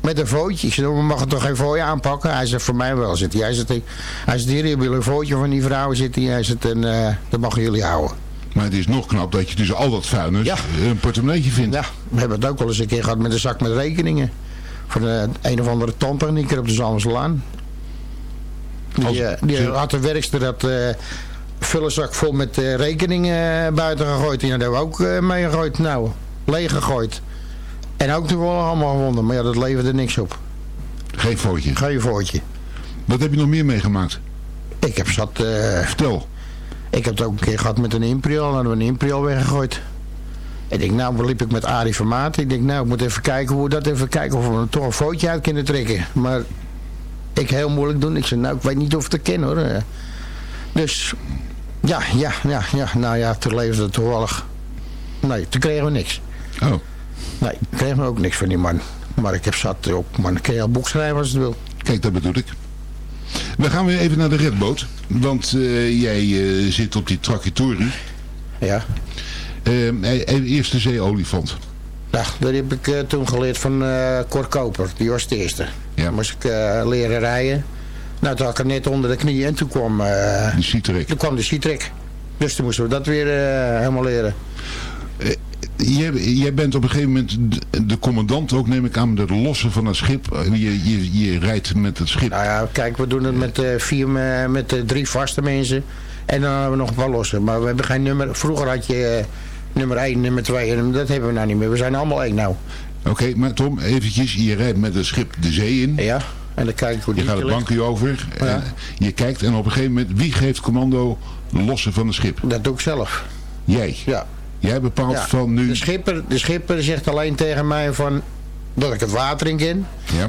Met een vootje. Ik zei, we mogen toch geen fooi aanpakken? Hij zei, voor mij wel. Zit hij. Hij zei, hij zei hier jullie een footje van die vrouw zit hij. Zei, en eh, dat mogen jullie houden. Maar het is nog knap dat je dus al dat vuilnis een portemonneetje vindt. Ja, we hebben het ook wel eens een keer gehad met een zak met rekeningen. Voor de een of andere tandtechnieker op de Zalmslaan. Die, eh, die had een werkster dat eh vullenzak vol met eh, rekeningen eh, buiten gegooid. Die hebben we ook eh, mee gegooid. Nou, leeg gegooid. En ook toen wel allemaal gewonnen. Maar ja, dat leverde niks op. Geen foutje. Geen foutje. Wat heb je nog meer meegemaakt? Ik heb zat... eh, Vertel. ik heb het ook een keer gehad met een Imperial. Dan hadden we een Imperial weggegooid. Ik denk, nou, liep ik met Arie Vermaat. Ik denk, nou, ik moet even kijken hoe we dat even kijken of we er toch een foutje uit kunnen trekken. Maar ik heel moeilijk doen. Ik zei, nou, ik weet niet of ik het ken hoor. Eh, Dus, ja, ja, ja, ja. Nou ja, toen leefde het toevallig. Nee, toen kregen we niks. Oh. Nee, toen kregen we ook niks van die man. Maar ik heb zat op, je al boek schrijven als het wil. Kijk, dat bedoel ik. We gaan weer even naar de redboot. Want eh, jij eh, zit op die Trakitori. Ja. Uh, eerste zeeolifant. Nou, dat heb ik eh, toen geleerd van Cor Koper. Die was de eerste. Ja. Moest ik leren rijden. Nou, toen had ik er net onder de knieën en toen kwam... De Citrek. toen kwam de Citrek. Dus toen moesten we dat weer helemaal leren. Jij, jij bent op een gegeven moment de, commandant ook, neem ik aan, de lossen van het schip. Eh, Je, je, je rijdt met het schip. Nou ja, kijk, we doen het met, eh, vier, me- met eh, drie vaste mensen. En dan hebben we nog een paar losse. Maar we hebben geen nummer... Vroeger had je eh, nummer 1, nummer 2. En dat hebben we nou niet meer. We zijn allemaal één nou. Oké, maar Tom, eventjes, je rijdt met het schip de zee in. Ja, en dan kijk ik hoe Je gaat het bankje over. Ja. eh, je kijkt en op een gegeven moment, wie geeft commando lossen van het schip? Dat doe ik zelf. Jij. Ja. Jij bepaalt Ja, van nu... De schipper, de schipper zegt alleen tegen mij van dat ik het water in ken. Ja.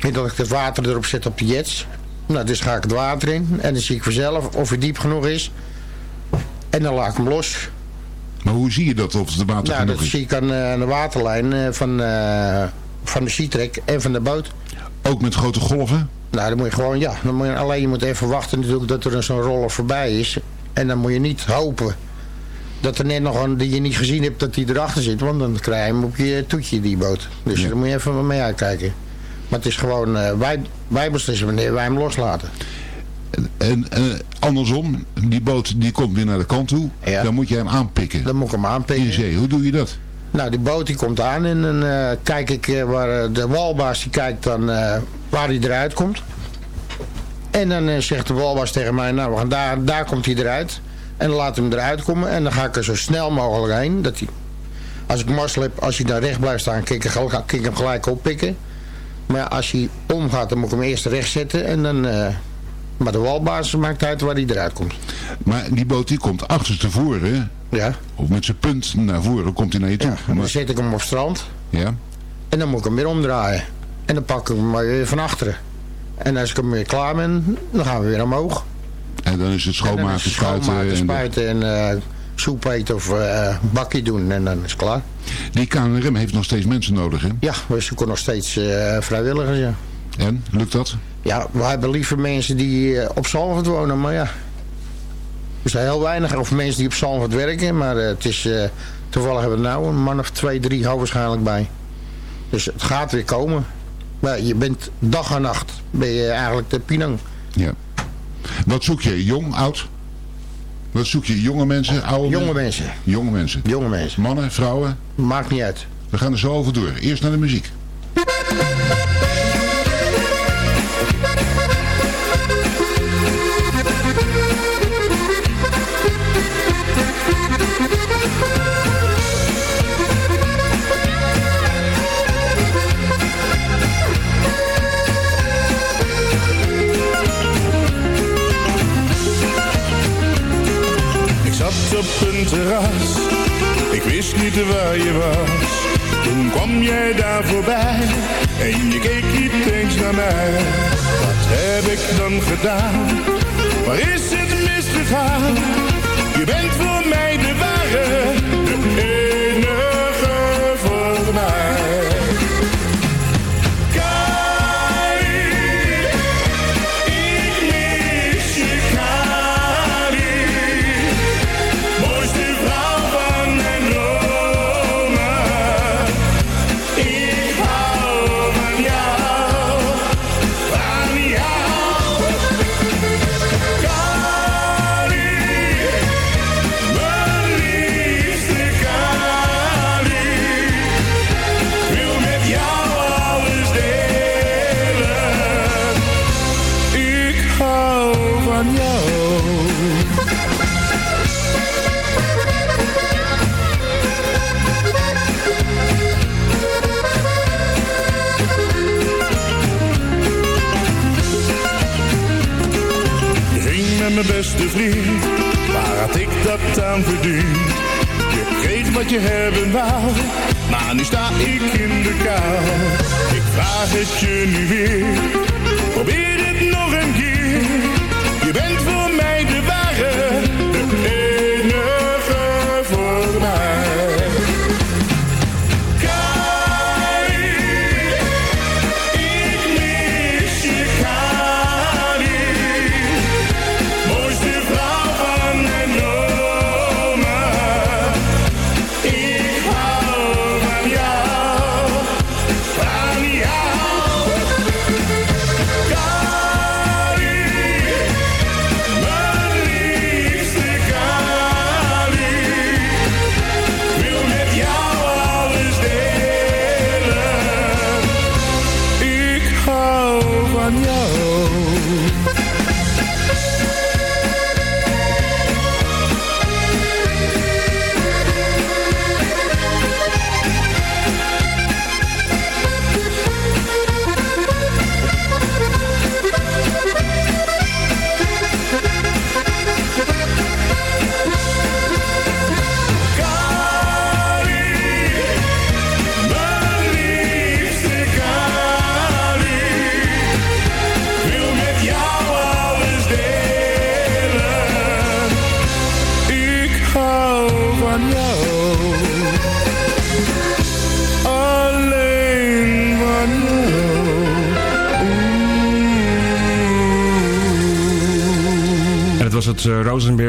En dat ik het water erop zet op de jets. Nou, dus ga ik het water in. En dan zie ik vanzelf of het diep genoeg is. En dan laat ik hem los. Maar hoe zie je dat of het water Nou, genoeg dat is? zie ik aan, eh, aan de waterlijn eh, van, eh, van de en van de boot. Ook met grote golven? Nou, dan moet je gewoon, ja. Dan moet je, alleen je moet even wachten natuurlijk dat er zo'n roller voorbij is. En dan moet je niet hopen dat er net nog een die je niet gezien hebt dat die erachter zit. Want dan krijg je hem op je toetje, die boot. Dus Ja. daar moet je even mee uitkijken. Maar het is gewoon, eh, wij, wij beslissen wanneer wij hem loslaten. En eh, andersom, die boot die komt weer naar de kant toe. Ja. Dan moet je hem aanpikken. Dan moet ik hem aanpikken. In zee. Hoe doe je dat? Nou, die boot die komt aan en dan eh, kijk ik waar de walbaas die kijkt dan waar hij eruit komt. En dan zegt de walbaas tegen mij, nou we gaan daar, daar komt hij eruit. En dan laat hem eruit komen en dan ga ik er zo snel mogelijk heen. Dat hij, als ik mazzel heb, als hij daar recht blijft staan, kan ik, gel- kan ik hem gelijk oppikken. Maar als hij omgaat, dan moet ik hem eerst recht zetten en dan... eh, maar de walbaas maakt uit waar hij eruit komt. Maar die boot die komt achterstevoren. Ja. Of met zijn punt naar voren komt hij naar je toe. Ja, dan Maar- zet ik hem op strand. ja. En dan moet ik hem weer omdraaien. En dan pak ik hem maar weer van achteren. En als ik hem weer klaar ben, dan gaan we weer omhoog. En dan is het schoonmaken, is het spuiten. schoonmaken, en de- en eh, soep eten of eh, bakje doen. En dan is het klaar. die KNRM heeft nog steeds mensen nodig, hè? Ja, we zoeken nog steeds eh, vrijwilligers, ja. En, lukt dat? Ja, we hebben liever mensen die op Zalvoort wonen, maar ja. Er zijn heel weinig, of mensen die op Zalvoort werken. Maar het is, toevallig hebben we nou een man of twee, drie hoogwaarschijnlijk bij. Dus het gaat weer komen. Maar je bent dag en nacht, ben je eigenlijk de pinang. Ja. Wat zoek je? Jong, oud? Wat zoek je? Jonge mensen, oude Jonge mensen. Jonge mensen. Jonge mensen. Mannen, vrouwen? Maakt niet uit. We gaan er zo over door. Eerst naar de muziek.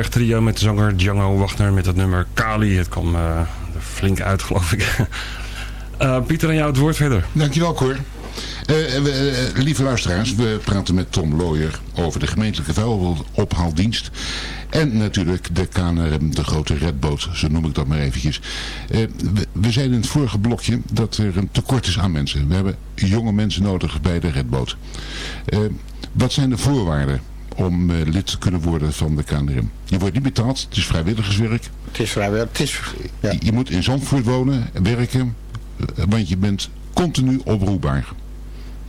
Rosenberg trio met de zanger Django Wagner met het nummer Kali. Het kwam eh, er flink uit geloof ik. Eh, Pieter, aan jou het woord verder. Dankjewel Cor. Eh, we- lieve luisteraars, we praten met Tom Looyer over de gemeentelijke vuilophaaldienst. En natuurlijk de KNRM, de grote redboot, zo noem ik dat maar eventjes. We, zeiden in het vorige blokje dat er een tekort is aan mensen. We hebben jonge mensen nodig bij de redboot. Wat zijn de voorwaarden om eh, lid te kunnen worden van de KNRM? Je wordt niet betaald, het is vrijwilligerswerk. Het is vrijwel. Het is, ja. Je moet in Zandvoort wonen, werken, eh, want je bent continu oproepbaar.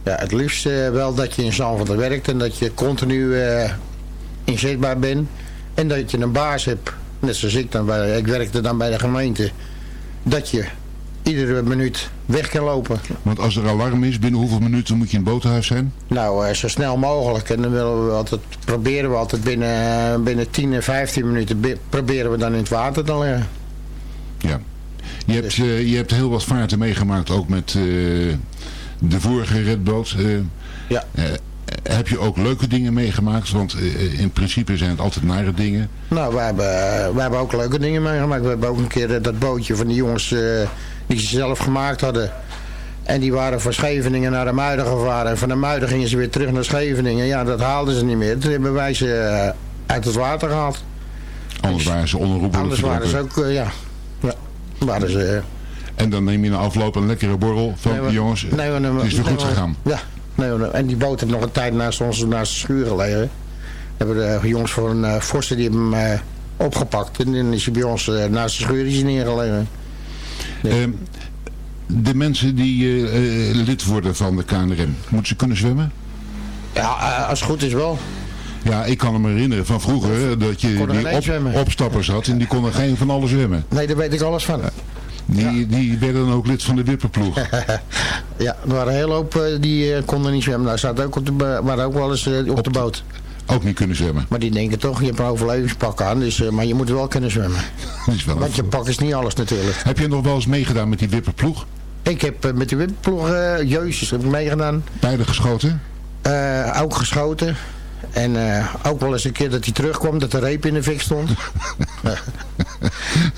Ja, het liefst eh, wel dat je in Zandvoort werkt en dat je continu eh, inzetbaar bent. En dat je een baas hebt, net zoals ik dan, bij, ik werkte dan bij de gemeente. Dat je iedere minuut weg kan lopen. Want als er alarm is, binnen hoeveel minuten moet je in het boothuis zijn? Nou, eh, zo snel mogelijk. En dan willen we altijd, proberen we altijd binnen, eh, binnen 10 en 15 minuten proberen we dan in het water te liggen. Ja. Je hebt, eh, je hebt heel wat vaarten meegemaakt, ook met de vorige redboot. Ja. heb je ook leuke dingen meegemaakt? Want in principe zijn het altijd nare dingen. Nou, we hebben, we hebben ook leuke dingen meegemaakt. We hebben ook een keer dat bootje van die jongens die ze zelf gemaakt hadden. En die waren van Scheveningen naar de Muiden gevaren. En van de Muiden gingen ze weer terug naar Scheveningen. Ja, dat haalden ze niet meer. Toen hebben wij ze eh, uit het water gehaald. Anders waren ze onherroepelijk Anders waren ze ook, eh, ja. ja. Waren ze... eh, En dan neem je na afloop een lekkere borrel van Nee, jongens. nee, we- het is weer goed gegaan. Ja, nee, en die boot heeft nog een tijd naast ons naast de schuur gelegen. Hebben de jongens voor een uh, forse die hebben hem opgepakt. En dan is hij bij ons naast de schuur is hij Ehm, de mensen die eh, eh, lid worden van de KNRM, moeten ze kunnen zwemmen? Ja, eh, als het goed is wel. Ja, ik kan me herinneren van vroeger dat je die op, opstappers had en die konden geen van alles zwemmen. Nee, daar weet ik alles van. Die, die werden dan ook lid van de wipperploeg. Ja, er waren een hele hoop die konden niet zwemmen. Nou, zaten ook op de, waren ook wel eens eh, op, de boot. Ook niet kunnen zwemmen. Maar die denken toch, je hebt een overlevingspak aan. Dus, eh, maar je moet wel kunnen zwemmen. Dat is wel Want je pak is niet alles natuurlijk. Heb je nog wel eens meegedaan met die wipperploeg? Ik heb eh, met die wipperploeg uh, jeusjes heb ik meegedaan. Beide geschoten? Eh, ook geschoten. En eh, ook wel eens een keer dat hij terugkwam, dat de reep in de fik stond.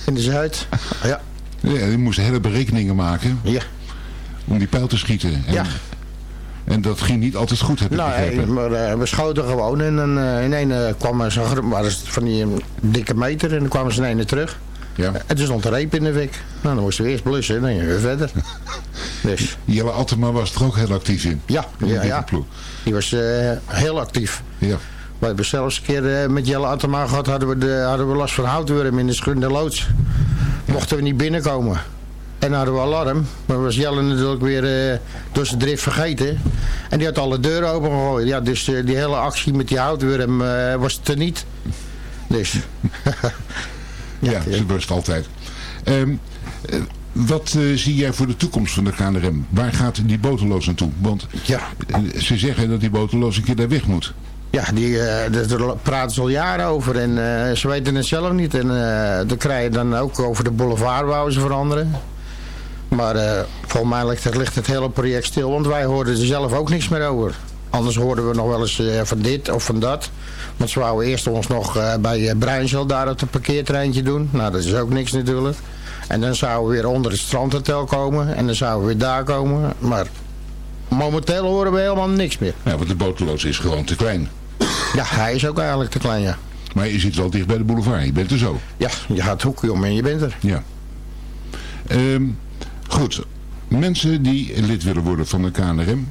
in de Zuid. Ja. Ja, die moesten hele berekeningen maken. Ja. Om die pijl te schieten. En, Ja. En dat ging niet altijd goed, heb ik Nou, begrepen. eh, maar, eh, we schoten gewoon en dan uh, in een kwam zo'n groep, waren het van die dikke meter en dan kwamen ze in een terug. Ja. En toen stond reep in de fik. Nou, dan moesten we eerst blussen en dan gingen we verder. dus. Jelle Attema was er ook heel actief in. Ja, in ja, die ja. Die was uh, heel actief. Ja. We hebben zelfs een keer uh, met Jelle Attema gehad, hadden we, de, hadden we last van houtworm in de schunde loods. Mochten we niet binnenkomen. En dan hadden we alarm. Maar was Jelle natuurlijk weer eh, door zijn drift vergeten. En die had alle deuren opengegooid. Ja, dus eh, die hele actie met die houtwurm eh was er niet. Dus... Ja, ze rust altijd. Ehm, eh, wat zie jij voor de toekomst van de KNRM? Waar gaat die boteloos naartoe? Want ja. ze zeggen dat die boteloos een keer daar weg moet. Ja, die, daar praten ze al jaren over en ze weten het zelf niet. En eh dan krijg je dan ook over de boulevard wouden ze veranderen. Maar eh, volgens mij ligt het, ligt het hele project stil, want wij hoorden er zelf ook niks meer over. Anders hoorden we nog wel eens eh, van dit of van dat. Want ze wouden eerst ons nog eh, bij uh, Bruinzeel daar op het parkeertreintje doen. Nou, dat is ook niks natuurlijk. En dan zouden we weer onder het strandhotel komen. En dan zouden we weer daar komen. Maar momenteel horen we helemaal niks meer. Ja, want de boteloos is gewoon te klein. Ja, hij is ook eigenlijk te klein, ja. Maar je zit wel dicht bij de boulevard. Je bent er zo. Ja, je gaat hoekje om en je bent er. Ja. Ehm, goed. Mensen die lid willen worden van de KNRM,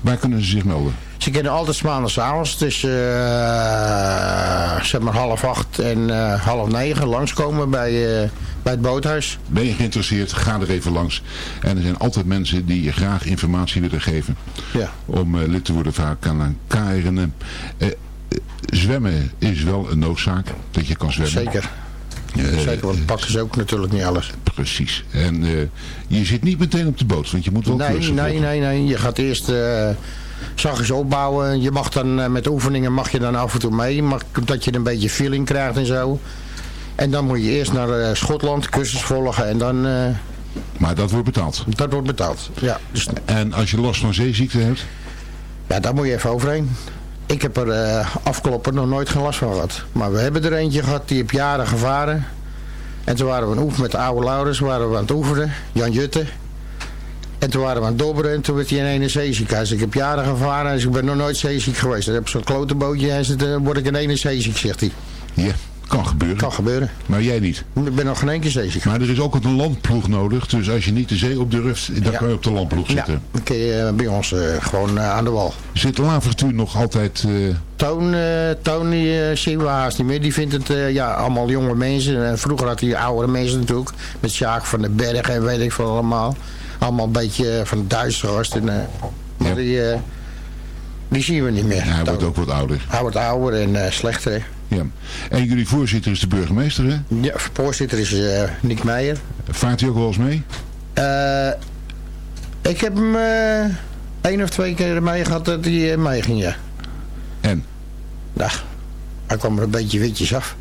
waar kunnen ze zich melden? Ze kunnen altijd maandagavond tussen eh, zeg maar half acht en eh, half negen langskomen bij, eh, bij het boothuis. Ben je geïnteresseerd, ga er even langs. En er zijn altijd mensen die je graag informatie willen geven. Ja. Om lid te worden van KNRM. Zwemmen is wel een noodzaak. Dat je kan zwemmen. Zeker. Eh, Zeker, want pakken ze ook natuurlijk niet alles. Precies. En eh, je zit niet meteen op de boot, want je moet wel Nee, klussen nee, volgen. nee, nee. Je gaat eerst uh, zachtjes opbouwen. Je mag dan eh, met oefeningen mag je dan af en toe mee. Mag, dat je een beetje feeling krijgt en zo. En dan moet je eerst naar Schotland, cursus volgen en dan... Maar dat wordt betaald. dat wordt betaald, ja. Dus, En als je last van zeeziekte hebt, ja, daar moet je even overheen. Ik heb er eh, afkloppen nog nooit geen last van gehad. Maar we hebben er eentje gehad, die heb jaren gevaren. En toen waren we aan oefenen met de oude Laurens, waren we aan het oefenen. Jan Jutte. En toen waren we aan het dobberen en toen werd hij in ene zeeziek. Ik heb jaren gevaren en ik ben nog nooit zeeziek geweest. Dan heb ik zo'n klote bootje en dan word ik in ene zeeziek, zegt hij. ja, kan gebeuren. Kan gebeuren. Maar jij niet. Ik ben nog geen keer zeeziek. Maar er is ook een landploeg nodig. Dus als je niet de zee op durft, dan Ja. kan je op de landploeg Ja, zitten. dan kun je eh, bij ons eh, gewoon eh, aan de wal. Zit de lavertuur nog altijd... eh, Toon, eh, Toon die, eh, zien we haast niet meer. Die vindt het ja, allemaal jonge mensen. En vroeger had hij oudere mensen natuurlijk. Met Sjaak van den Berg en weet ik veel allemaal. Allemaal een beetje van Duitsers. En, maar die, eh, die zien we niet meer. hij wordt ook wat ouder. Hij wordt ouder en slechter. Ja. En jullie voorzitter is de burgemeester, hè? Ja, voorzitter is eh Nick Meijer. Vaart hij ook wel eens mee? Eh, ik heb hem eh één of twee keer mee gehad dat hij mee ging, ja. En? Nou, hij kwam er een beetje witjes af.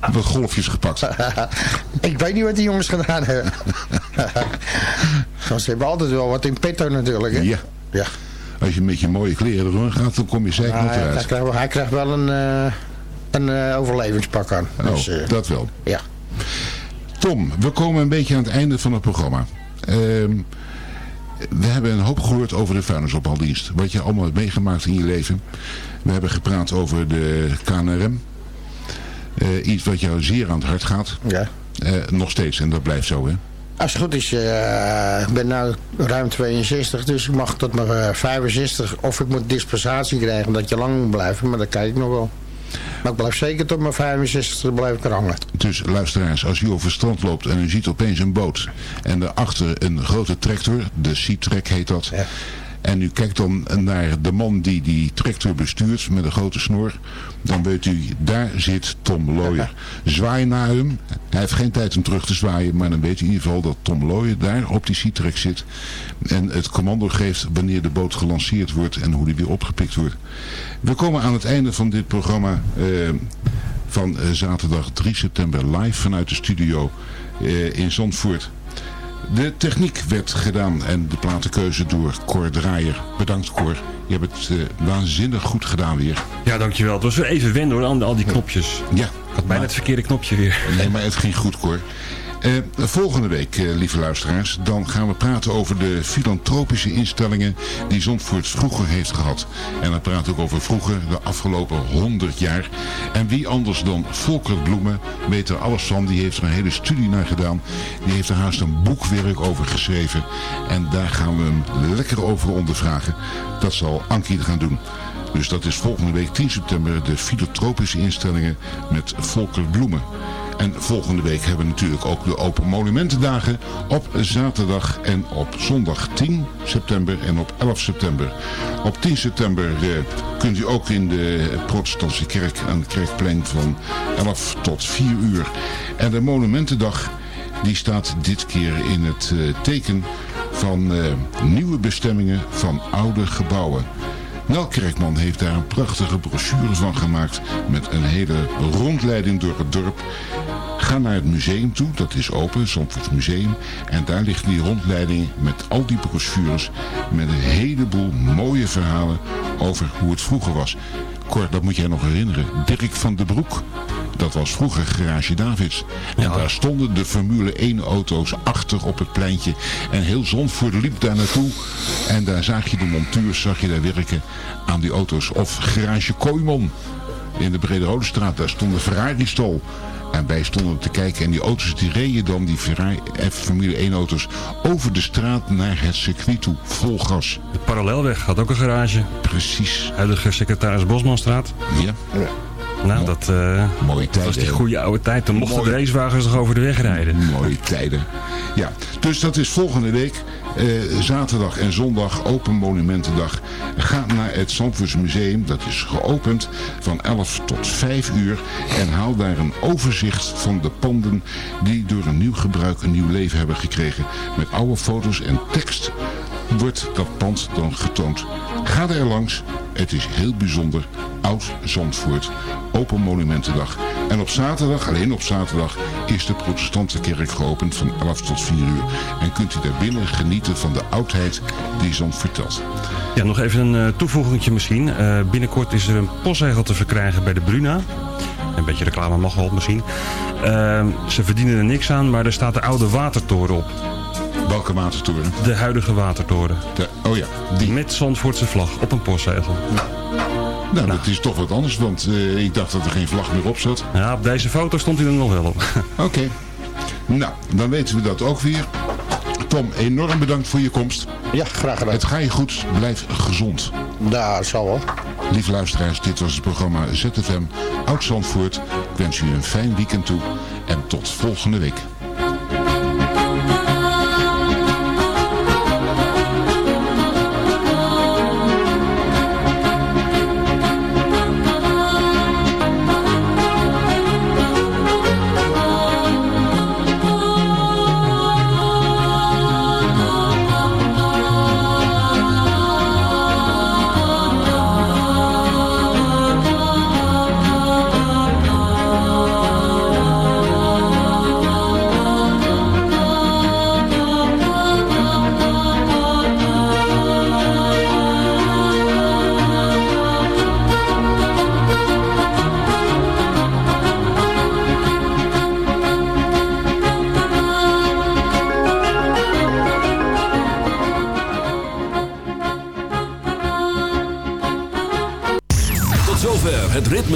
Wat golfjes gepakt. ik weet niet wat die jongens gedaan hebben. Want ze hebben altijd wel wat in petto natuurlijk, hè? Ja. Ja. Als je met je mooie kleren erin gaat, dan kom je zeker nog hij, hij, eruit. krijgt, wel- hij krijgt wel een, eh, een eh, overlevingspak aan. Oh, Dus, eh, dat wel. ja. Tom, we komen een beetje aan het einde van het programma. Ehm, we hebben een hoop gehoord over de vuilnisophaaldienst. Wat je allemaal hebt meegemaakt in je leven. We hebben gepraat over de KNRM. Iets wat jou zeer aan het hart gaat. Ja. Nog steeds, en dat blijft zo, hè? Als het goed is, eh, ik ben nu ruim 62, dus ik mag tot mijn eh, 65. Of ik moet dispensatie krijgen dat je lang moet blijven, maar dat kijk ik nog wel. Maar ik blijf zeker tot mijn 65 blijf ik er hangen. Dus luisteraars, als u over het strand loopt en u ziet opeens een boot en daarachter een grote tractor, de Sea-Track heet dat. En u kijkt dan naar de man die die tractor bestuurt met een grote snor. Dan weet u, daar zit Tom Looyer. Zwaai naar hem. Hij heeft geen tijd om terug te zwaaien. Maar dan weet u in ieder geval dat Tom Looyer daar op die Sea-Track zit. En het commando geeft wanneer de boot gelanceerd wordt en hoe die weer opgepikt wordt. We komen aan het einde van dit programma eh, van eh, zaterdag 3 september live vanuit de studio eh, in Zandvoort. De techniek werd gedaan en de platenkeuze door Cor Draaier. Bedankt Cor, je hebt het eh, waanzinnig goed gedaan weer. Ja, dankjewel. Het was weer even wennen hoor, aan al die knopjes. Ja. Ik had bijna het verkeerde knopje weer. Nee, maar het ging goed Cor. Eh, volgende week, eh, lieve luisteraars, dan gaan we praten over de filantropische instellingen die Zandvoort vroeger heeft gehad. En dan we ook over vroeger, de afgelopen 100 jaar. En wie anders dan Volker Bloemen weet alles van. Die heeft er een hele studie naar gedaan. Die heeft er haast een boekwerk over geschreven. En daar gaan we hem lekker over ondervragen. Dat zal Ankie gaan doen. Dus dat is volgende week 10 september de filantropische instellingen met Volker Bloemen. En volgende week hebben we natuurlijk ook de Open Monumentendagen op zaterdag en op zondag 10 september en op 11 september. Op 10 september eh, kunt u ook in de protestantse kerk aan het kerkplein van 11 tot 4 uur. En de Monumentendag die staat dit keer in het eh, teken van eh, nieuwe bestemmingen van oude gebouwen. Nel Kerkman heeft daar een prachtige brochure van gemaakt met een hele rondleiding door het dorp. Ga naar het museum toe, dat is open, Zandvoort Museum. En daar ligt die rondleiding met al die brochures met een heleboel mooie verhalen over hoe het vroeger was. Cor, dat moet jij nog herinneren. Dirk van den Broek. Dat was vroeger Garage Davids. En daar stonden de Formule 1 auto's achter op het pleintje. En heel Zandvoort liep daar naartoe. En daar zag je de monteurs zag je daar werken aan die auto's. Of Garage Kooiman in de Brede Rode Straat. Daar stond de Ferrari-stal. En wij stonden te kijken en die auto's die reden dan, die Ferrari F Formule 1 auto's, over de straat naar het circuit toe, vol gas. De parallelweg had ook een garage. Precies. Huidige secretaris Bosmanstraat. Ja. Nou, dat, uh, Mooie dat was die goede oude tijd. Dan mochten Mooie- de racewagens nog over de weg rijden. Mooie tijden. Ja, dus dat is volgende week. Eh, zaterdag en zondag Open Monumentendag. Ga naar het Zandvoorts Museum. Dat is geopend van 11 tot 5 uur. En haal daar een overzicht van de panden die door een nieuw gebruik een nieuw leven hebben gekregen. Met oude foto's en tekst wordt dat pand dan getoond. Ga er langs. Het is heel bijzonder. Oud Zandvoort. Open Monumentendag. En op zaterdag, alleen op zaterdag, is de protestantse kerk geopend van 11 tot 4 uur. En kunt u daar binnen genieten van de oudheid die Zandvoort vertelt. Ja, nog even een uh, toevoegingetje misschien. Uh, binnenkort is er een postzegel te verkrijgen bij de Bruna. Een beetje reclame mag wel misschien. Uh, ze verdienen er niks aan, maar er staat de oude watertoren op. Welke watertoren? De huidige watertoren. De, oh ja, die. Met Zandvoortse vlag op een postzegel. Ja. Nou, nou, dat is toch wat anders, want uh, ik dacht dat er geen vlag meer op zat. Ja, op deze foto stond hij er nog wel op. Oké. Okay. Nou, dan weten we dat ook weer. Tom, enorm bedankt voor je komst. Ja, graag gedaan. Het ga je goed, blijf gezond. Daar zal wel. Lieve luisteraars, dit was het programma ZFM Oud-Zandvoort. Ik wens u een fijn weekend toe en tot volgende week.